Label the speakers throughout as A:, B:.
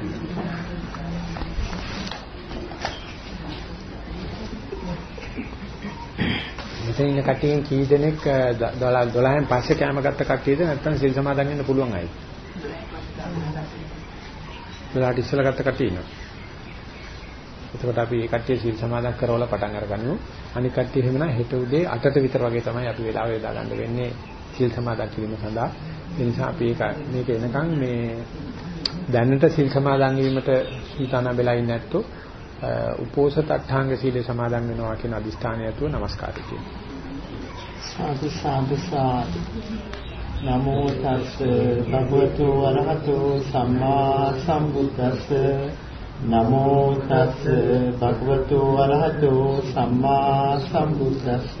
A: මෙතන ඉන්න කට්ටියෙන් කී දෙනෙක් 12න් පස්සේ කැම ගත්ත කට්ටියද නැත්නම් සිල් සමාදන් වෙන්න පුළුවන් අයද? 12ට ඉස්සෙල්ලා ගත්ත කට්ටිය ඉන්නවා. එතකොට අපි මේ කට්ටිය සිල් සමාදන් කරවලා පටන් අරගන්නු. අනික කට්ටිය එහෙමනම් හෙට උදේ 8ට විතර වගේ තමයි අපි වෙලාව යොදා ගන්න වෙන්නේ සිල් සමාදන් කිරීම සඳහා. ඒ නිසා අපි ඒක මේක එනකන් මේ දැනට සිල් සමාදන් වීමට සූදානම් වෙලා ඉන්නේ නැත්තෝ. උපෝසත අට්ඨාංග සීලය සමාදන් වෙනවා කියන අදිස්ථානය ඇතුව নমස්කාරය කියනවා.
B: සාදු සාදු සාදු. නමෝ තස් භගවතු වරහතු සම්මා සම්බුද්දස්ස. නමෝ තස් භගවතු වරහතු සම්මා සම්බුද්දස්ස.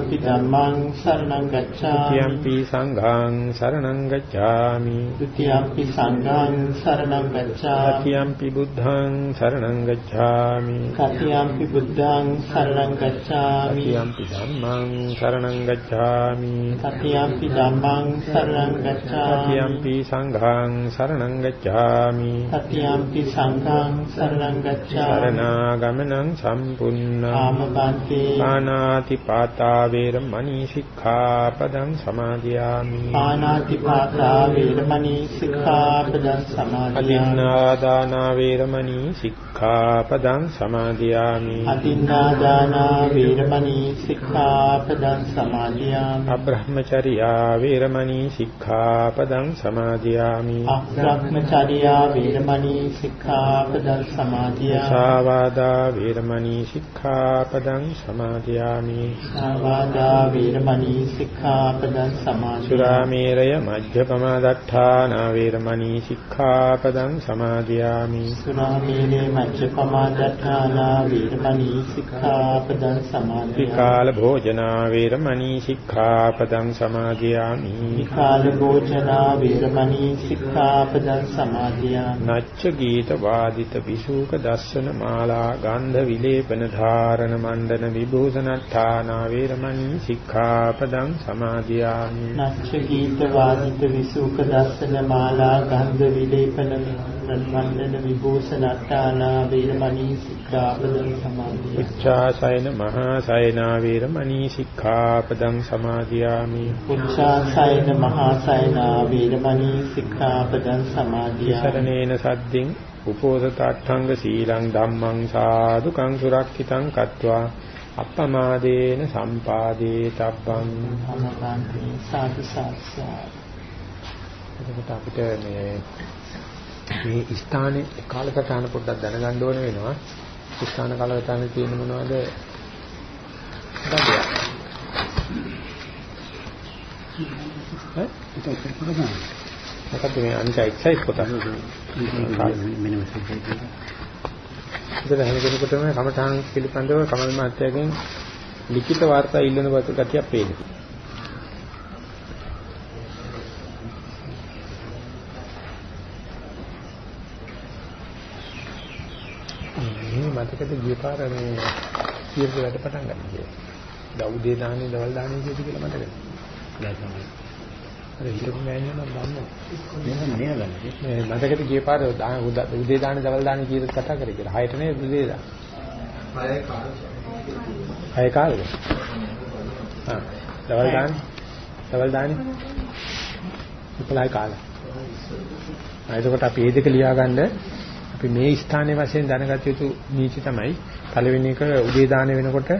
B: යම්පි ධම්මං සරණං ගච්ඡාමි
A: ဒ ුතියම්පි සංඝං සරණං ගච්ඡාමි
B: ဒ ුතියම්පි සංඝං සරණං ගච්ඡාමි
A: තතියම්පි බුද්ධං සරණං ගච්ඡාමි
B: කතියම්පි බුද්ධං සරණං ගච්ඡාමි
A: තතියම්පි ධම්මං සරණං ගච්ඡාමි
B: කතියම්පි ධම්මං සරණං ගච්ඡාමි
A: තතියම්පි සංඝං සරණං ගච්ඡාමි
B: කතියම්පි සංඝං සරණං ගච්ඡාමි
A: සරණාගමනං සම්පුන්නා
B: ආමබන්තේ
A: පානාති පාතා වේරමණී සික්ඛාපදං සමාදියාමි.
B: පානාතිපාතා වේරමණී සික්ඛාපදං සමාදියාමි.
A: අදින්නාදානා වේරමණී සික්ඛාපදං සමාදියාමි.
B: අදින්නාදානා වේරමණී සික්ඛාපදං සමාදියාමි.
A: අබ්‍රහ්මචර්යා වේරමණී සික්ඛාපදං සමාදියාමි.
B: අබ්‍රහ්මචර්යා වේරමණී සික්ඛාපදං සමාදියාමි.
A: සාවාදා වේරමණී සික්ඛාපදං සමාදියාමි
B: සාවාදා වේරමණී සික්ඛාපදං සමාදියාමි
A: සුරාමේරය මජ්ජපමා දට්ඨානා වේරමණී සික්ඛාපදං සමාදියාමි
B: සුරාමේරේ මච්චපමාදඨානා වේරමණී සික්ඛාපදං සමාදියාමි
A: විකාල භෝජනා වේරමණී සික්ඛාපදං සමාදියාමි
B: විකාල භෝජනා වේරමණී සික්ඛාපදං සමාදියාමි
A: නච්ච ගීත වාදිත විසූක දස්සන මාලා ගන්ධ විලේපන ධාරණ මණ්ඩන විභූෂණට්ඨානා වේරමණී සික්ඛාපදං සමාදියාමි.
B: නච්ච ගීත වාදිත විසුක දස්සන මාලා ගන්ධ විලේපන මණ්ඩන විභූෂණට්ඨානා වේරමණී සික්ඛාපදං සමාදියාමි
A: උච්චාසයන මහා සයනා වේරමණී සික්ඛාපදං සමාදියාමි.
B: උච්චාසයන මහා සයනා වේරමණී සික්ඛාපදං සමාදියාමි.
A: සරණේන සද්දින් උපෝසතාඨංග සීලං ධම්මං සාදුකං සුරක්ෂිතං කତ୍වා අප්පමාදේන සම්පාදේ තබ්බං
B: අමතන්ති සාදු
A: එතකොට අපිට මේ මේ ස්ථානේ කාලසටහන පොඩ්ඩක් දැනගන්න ඕන වෙනවා. ස්ථාන කාලසටහනේ තියෙන මොනවද? මොකද මේ අනිත් එක්සයිස් කොට ඉතින් හැම කෙනෙකුටම කමඨාන් පිළිබඳව කමල් මහත්තයාගෙන් ලිඛිත වාර්තා ඉල්ලන බත ගතියක් පේනවා. මේ මතකද ගිය පාර මේ සියලු වැඩ පටන් ගන්න කියලා. දවුදේ දාන්නේ දවල් දාන්නේ කියද කියලා මතකද? දැන් අර හිතපු මෑණියෝ නම් දන්නවා.
B: මේක නේද
A: මේ මතකද ගිය පාර උදේ දාන්නේ දවල් දාන්නේ කීයද කතා කරේ කියලා. හයට නේ උදේ දා. හය කාලේ. හය කාලේ. ආ දවල් දාන්නේ. දවල් දාන්නේ. ඉපලයි කාලේ. එතකොට අපි මේ දෙක ලියාගන්න අපි මේ ස්ථානයේ වශයෙන් දැනගත යුතු නීති තමයි පළවෙනි එක උදේ දාන වෙනකොට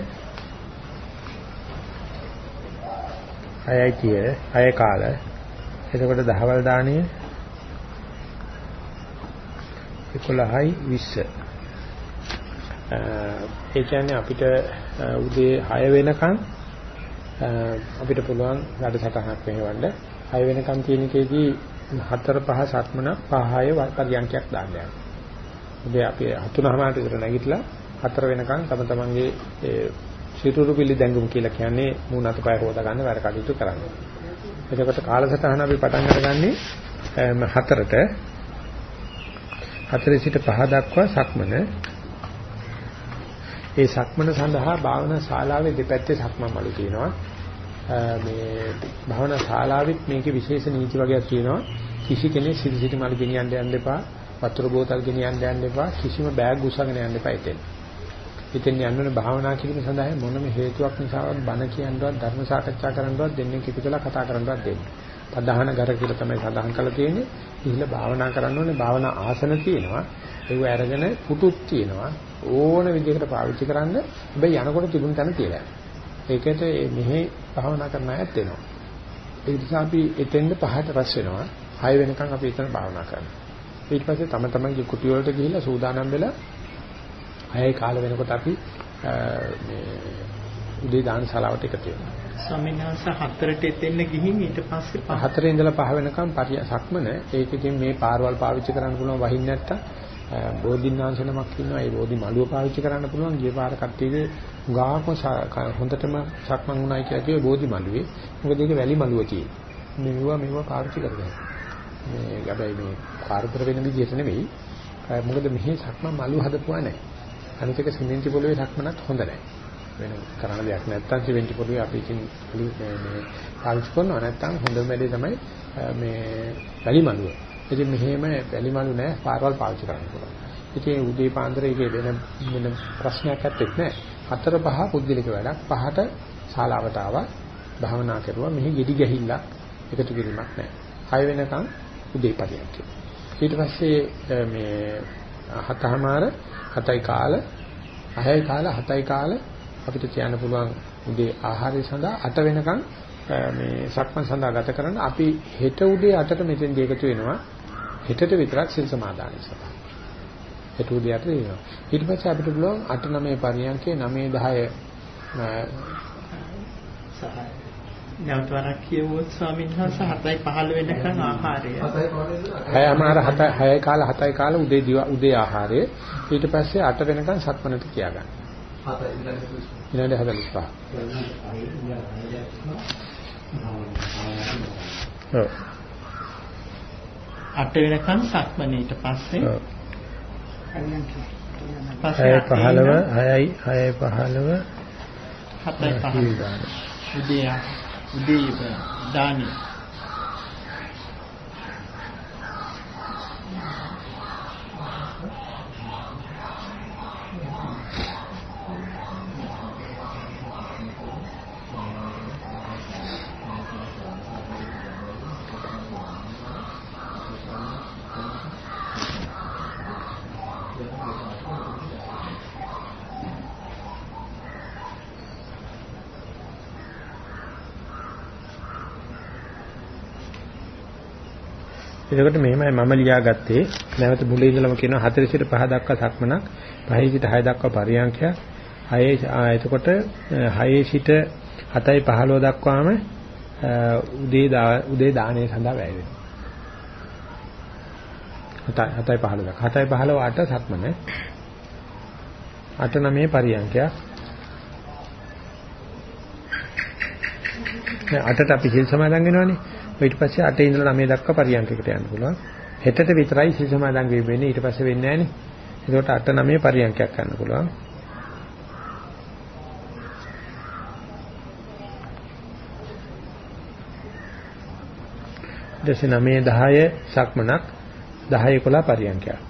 A: හයයි කිය හය කාල. එතකොට දහවල් දාණය 11යි 20 ඒ කියන්නේ අපිට උදේ 6 වෙනකන් අපිට පුළුවන් වැඩසටහනක් මෙහෙවන්න. 6 වෙනකන් තියෙන එකේදී හතර පහ සක්මන පහය පරියන්කයක් දාන්න යනවා. ඉතින් අපි හතුනහමාරට විතර නැගිටලා හතර වෙනකන් තම තමන්ගේ ඒ සිතුරු පිළි දැඟුම් කියලා කියන්නේ මූණ අතපය හොදා ගන්න වැඩ කටයුතු කරන්න. එතකොට කාලසටහන අපි පටන් අරගන්නේ හතරට. හතරේ සිට පහ දක්වා සක්මන. ඒ සක්මන සඳහා භාවනා ශාලාවේ දෙපැත්තේ සක්මන් මළු තියෙනවා. මේ භාවනා ශාලාවෙත් මේකේ විශේෂ නීති වගේක් තියෙනවා. කිසි කෙනෙක් සිටි සිටි මළු ගෙනියන්න යන්න එපා. වතුර බෝතල් ගෙනියන්න යන්න එපා. කිසිම බෑග් උස්සගෙන යන්න එපා එතෙන්. එතෙන් යන්න ඕනේ භාවනා කිරීම සඳහා මොනම හේතුවක් නිසාවත් බණ කියනවත් ධර්ම සාකච්ඡා කරනවත් දෙන්නේ කිපිටලා කතා කරනවත් දෙන්නේ. ප්‍රධාන ගර කියලා තමයි සඳහන් කරලා තියෙන්නේ. ඉහිල භාවනා කරන්න ඕනේ භාවනා ආසන තියෙනවා. ඒව අරගෙන පුටුත් තියෙනවා. ඕන විදිහකට පාවිච්චි කරන්න. හැබැයි යනකොට තිබුණ තැන තියලා. ඒකට මෙහි භාවනා කරන අයත් එනවා. ඒ නිසා අපි එතෙන්ද පහට රැස් වෙනවා. 6 වෙනකන් අපි එතන භාවනා කරනවා. ඊට පස්සේ තම තමන්ගේ කුටි වලට ගිහිල්ලා සූදානම් වෙලා අයයි කාල වෙනකොට අපි මේ උදේ දාන ශාලාවට එකතු වෙනවා.
B: ස්වාමීන් වහන්සේ හතරට එතෙන්න ගිහින් ඊට පස්සේ
A: හතරේ ඉඳලා පහ වෙනකම් පරිය සක්මන. ඒක ඉතින් මේ පාරවල් පාවිච්චි කරන්න පුළුවන් වහින්න නැත්තම් බෝධිඥාන්සනමක් ඉන්නවා. ඒ බෝධි මළුව පාවිච්චි කරන්න පුළුවන්. ගිය පාර කට්ටියගේ ගාකම හොඳටම සක්මන් වුණයි කියලා කිව්වේ බෝධි මළුවේ. මොකද ඒක වැලි මළුව තියෙන්නේ. මෙවුවා මෙවුවා පාවිච්චි කරගන්න. මේ හැබැයි මේ කාර්යතර වෙන විදිහට නෙවෙයි. මොකද මෙහි සක්මන් මළුව හදපුවා නැහැ අනිත් එක සිමෙන්ති පොළවේ සක්මනත් හොඳ නැහැ වෙන කරන්න දෙයක් නැත්තම් සිමෙන්ති පොළවේ අපි ඉතින් මේ පාවිච්චි කරනවා නැත්තම් හොඳම වැඩේ තමයි මේ වැලි මළුව ඉතින් මෙහෙම වැලි මළු නැහැ පාරවල් පාවිච්චි කරන්න පුළුවන්. ඉතින් උදේ පාන්දර ඒකේ වෙන වෙන ප්‍රශ්නයක් නැත්තේ නෑ. හතර පහ පුද්ගලික වැඩක් පහට ශාලාවට ආවා භාවනා කරුවා මෙහි gedi ගැහිල්ලක් එකතු කිරීමක් නෑ. හය වෙනකන් උදේ පරියන්ක. ඊට පස්සේ මේ හතමාර හතයි කාල හයයි කාල හතයි කාල අපිට කියන්න පුළුවන් උදේ ආහාරය සඳහා අට වෙනකන් මේ සක්මන් සඳහා ගත කරන අපි හෙට උදේ අටට මෙතෙන් දෙකතු වෙනවා හෙටට විතරක් සිල් සමාදානය සඳහා. හෙට උදේ අට වෙනවා. ඊට පස්සේ අපිට පුළුවන් 8 9 පරියන්කේ 9 10
B: නැවතවරක් කියවුවොත් ස්වාමීන් වහන්සේ 7යි 15 වෙනකන් ආහාරය.
A: 6යි අමාර 7යි 6යි කාල 7යි කාල උදේ උදේ ආහාරය. ඊට පස්සේ 8 වෙනකන් සක්මනට කියාගන්න. 7යි ඊළඟ 45. ඔව්.
B: 8 වෙනකන් සක්මනේට පස්සේ
A: පස්සේ 15 6යි 6යි 15
B: 7යි 15 උදේ උදේ දානේ
A: එතකොට මෙහෙමයි මම ලියාගත්තේ. නැවත මුලින් ඉඳලම කියනවා 4 සිට 5 දක්වා සක්මනක් 5 සිට 6 දක්වා පරියන්ඛයක් 6 එතකොට 6 සිට 7යි 15 දක්වාම උදේ උදේ දාණය සඳහා වැය වෙනවා. 7යි 15 දක්වා. 7යි 15 8 සක්මන. 8 9 පරියන්ඛයක්. දැන් 8ට අපි හිල් සමාදන් වෙනවනේ. ඊට පස්සේ 8 ඉඳලා 9 දක්වා පරියන්කයකට යන්න පුළුවන්. හෙටට විතරයි සිල් සමාදන් වෙන්නේ ඊට පස්සේ වෙන්නේ නැහනේ. ඒකට 8 9 පරියන්කයක් ගන්න පුළුවන්. ඊට 9 10 සක්මනක් 10 11 පරියන්කයක්.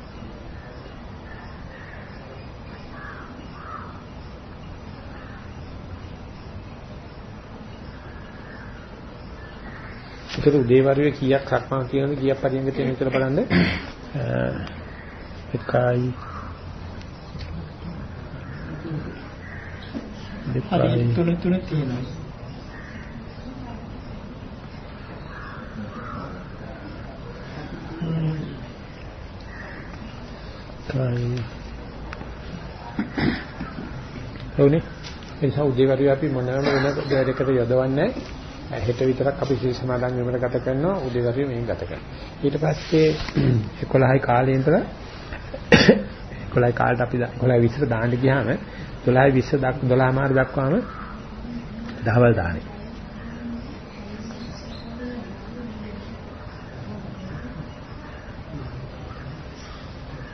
A: ඒකට උදේවරුේ කීයක් සක්මන් කියනද කීයක් පරිංග තියෙන විතර බලන්න. එකයි
B: දෙකයි තුන තුන තියෙනවා.
A: කයි ඔව්නේ. ඒ නිසා උදේවරුේ අපි මොනවාම වෙන දෙයකට යොදවන්නේ නැහැ හෙට විතරක් අපි සීල් සමාදන් වීමකට ගත කරනවා උදේ වරුවේ මෙහෙන් ගත කරනවා. ඊට පස්සේ 11යි කාලේ ඉඳලා 11යි කාලට අපි 11යි 20ට දාන්න ගියාම 12යි 20 දක් 12 මාර දක්වාම දහවල් දාන්නේ.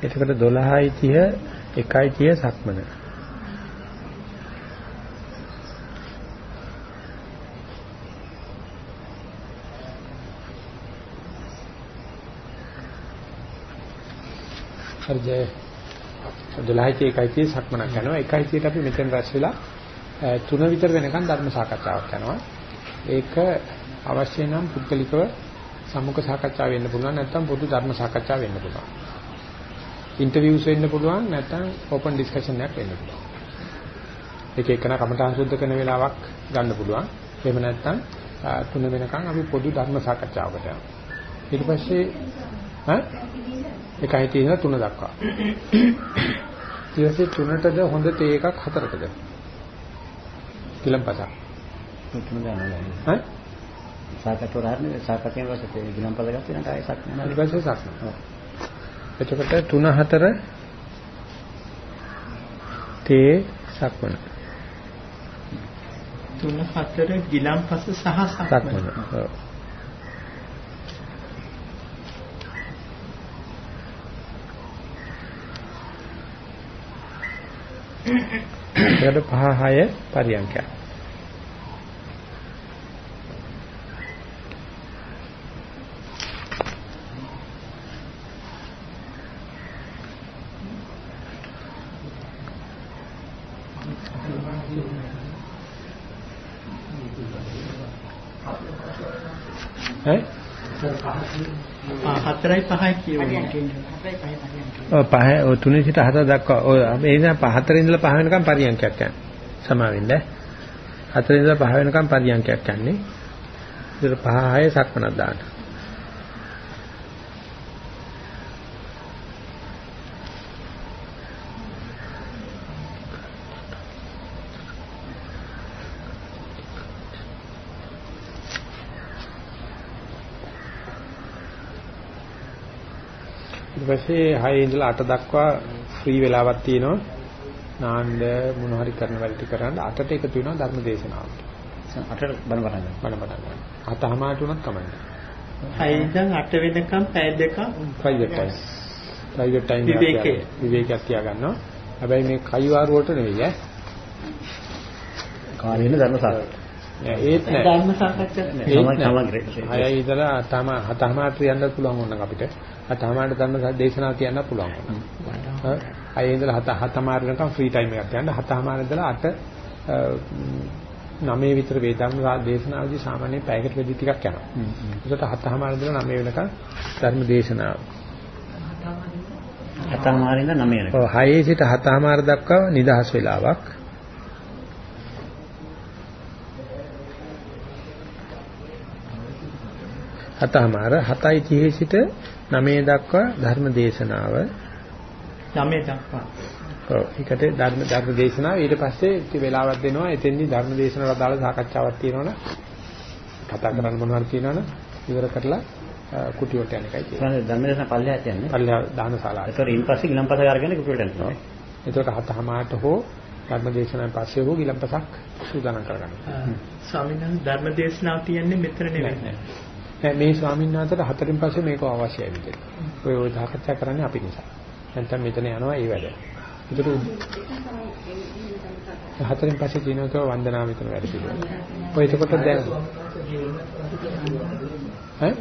A: එතකොට 12යි 30 1යි 30 සක්මන. හරිද 12යි 1යි සක්මනක් යනවා. 1යි අපි මෙතෙන් රැස් වෙලා තුන විතර වෙනකන් ධර්ම සාකච්ඡාවක් යනවා. ඒක අවශ්‍ය නම් පුද්ගලිකව සම්මුඛ සාකච්ඡා වෙන්න පුළුවන්. නැත්නම් පොදු ධර්ම සාකච්ඡා වෙන්න පුළුවන්. ඉන්ටර්විව්ස් වෙන්න පුළුවන්. නැත්නම් ඕපන් ඩිස්කෂන් එකක් වෙන්න පුළුවන්. ඒක එක්කන කමඨාන් සුද්ධ කරන වෙලාවක් ගන්න පුළුවන්. එහෙම නැත්නම් තුන වෙනකන් අපි පොදු ධර්ම සාකච්ඡාවකට යනවා. ඊට පස්සේ ඈ? එකයි තියෙන තුන දක්වා. ඊට පස්සේ තුනටද හොඳ තේ එකක් හතරටද? කිලම්පසක්.
C: තුන ගන්නවා.
A: ඈ?
C: සාකච්ඡාවරන්නේ සාකච්ඡාවෙන් වාසේ ගිලම්පස ගත්තේ නැත්නම් ආයෙ සක් නෑ.
A: ඊට පස්සේ සක්. එතකොට තුන හතර තේ සක්මන.
B: තුන හතර ගිලම්පස සහ
A: සක්මන. ඒකට පහ හය පරියන්කයක්.
B: 4යි 5යි කියවනවා.
A: ඔව් 5 ඔය 3 සිට 7 දක්වා ඔය ඒ නිසා 4 ඉඳලා 5 වෙනකම් පරියන්කයක් යනවා. සමාවෙන්න. 4 ඉඳලා 5 වෙනකම් පරියන්කයක් යන්නේ. ඊට 5 6 සක්මනක් දාන්න. ඊට පස්සේ 6 ඉඳලා 8 දක්වා ෆ්‍රී වෙලාවක් තියෙනවා. නාන්න මොන හරි කරන වැඩ ටික කරන්න 8ට එකතු වෙනවා ධර්ම දේශනාවට.
C: අටට බණ පටන් ගන්න.
A: බණ පටන් ගන්න. 7:00ට උනත් කමන්නේ.
B: හයි ඉඳන් අට වෙනකම් පැය දෙකක්
A: ප්‍රයිවට් ටයිම්. ප්‍රයිවට් ටයිම්
B: විවේකේ.
A: විවේකයක් තියාගන්නවා. හැබැයි මේ කයිවාර වලට නෙවෙයි ඈ.
C: කාලේන ධර්ම සාකච්ඡා.
A: ඒත් නෑ.
B: ධර්ම සාකච්ඡා
C: නෑ.
A: නෑ. හයයි ඉඳලා තම හතමාට යන්නත් පුළුවන් ඕනනම් අපිට. හතමාට ධර්ම දේශනාව කියන්න පුළුවන්. හා අය ඉඳලා හත හතමාර වෙනකම් ෆ්‍රී ටයිම් එකක් යන්න හතමාර ඉඳලා අට නවය විතර වේදම් දේශනාවදී සාමාන්‍ය පැයකට වැඩි ටිකක් යනවා. ඒකට හතමාර ඉඳලා නවය වෙනකම් ධර්ම දේශනාව.
C: හතමාරින්ද නවය වෙනකම්.
A: ඔව් හයේ සිට හතමාර දක්වා නිදහස් වෙලාවක්. හතමාර 7:30 සිට 9 දක්වා ධර්ම දේශනාව.
B: යමේ දක්වා
A: ඔව් ඒකට ධර්ම ධර්ම දේශනාව ඊට පස්සේ ඉති වෙලාවක් දෙනවා එතෙන්දී ධර්ම දේශනාවට අදාළ සාකච්ඡාවක් තියෙනවනේ කතා කරන්න මොනවද තියෙනවනේ ඉවර කරලා කුටියට යන එකයි තියෙන්නේ.
C: ධර්ම දේශනා පල්ලෙහාට යන්නේ.
A: පල්ලා දාන ශාලාවට.
C: ඒතර ඉන් පස්සේ ගිලම්පස අරගෙන කුටියට යනවා.
A: එතකොට හතමාරට හෝ ධර්ම දේශනාවෙන් පස්සේ හෝ ගිලම්පසක් සූදානම් කරගන්න.
B: ස්වාමීන් වහන්සේ ධර්ම දේශනාව තියන්නේ මෙතන නෙවෙයි.
A: නෑ මේ ස්වාමීන් වහන්සේට හතරින් පස්සේ මේක අවශ්‍යයි විදිහට. ඔය ඔය සාකච්ඡා කරන්නේ අපි නිසා. නැත්නම් මෙතන යනවා ඒ වැඩ. ඒකට හතරින් පස්සේ කියනක වන්දනාව මෙතන වැඩ පිළිවෙල. ඔය එතකොට දැන් ඈ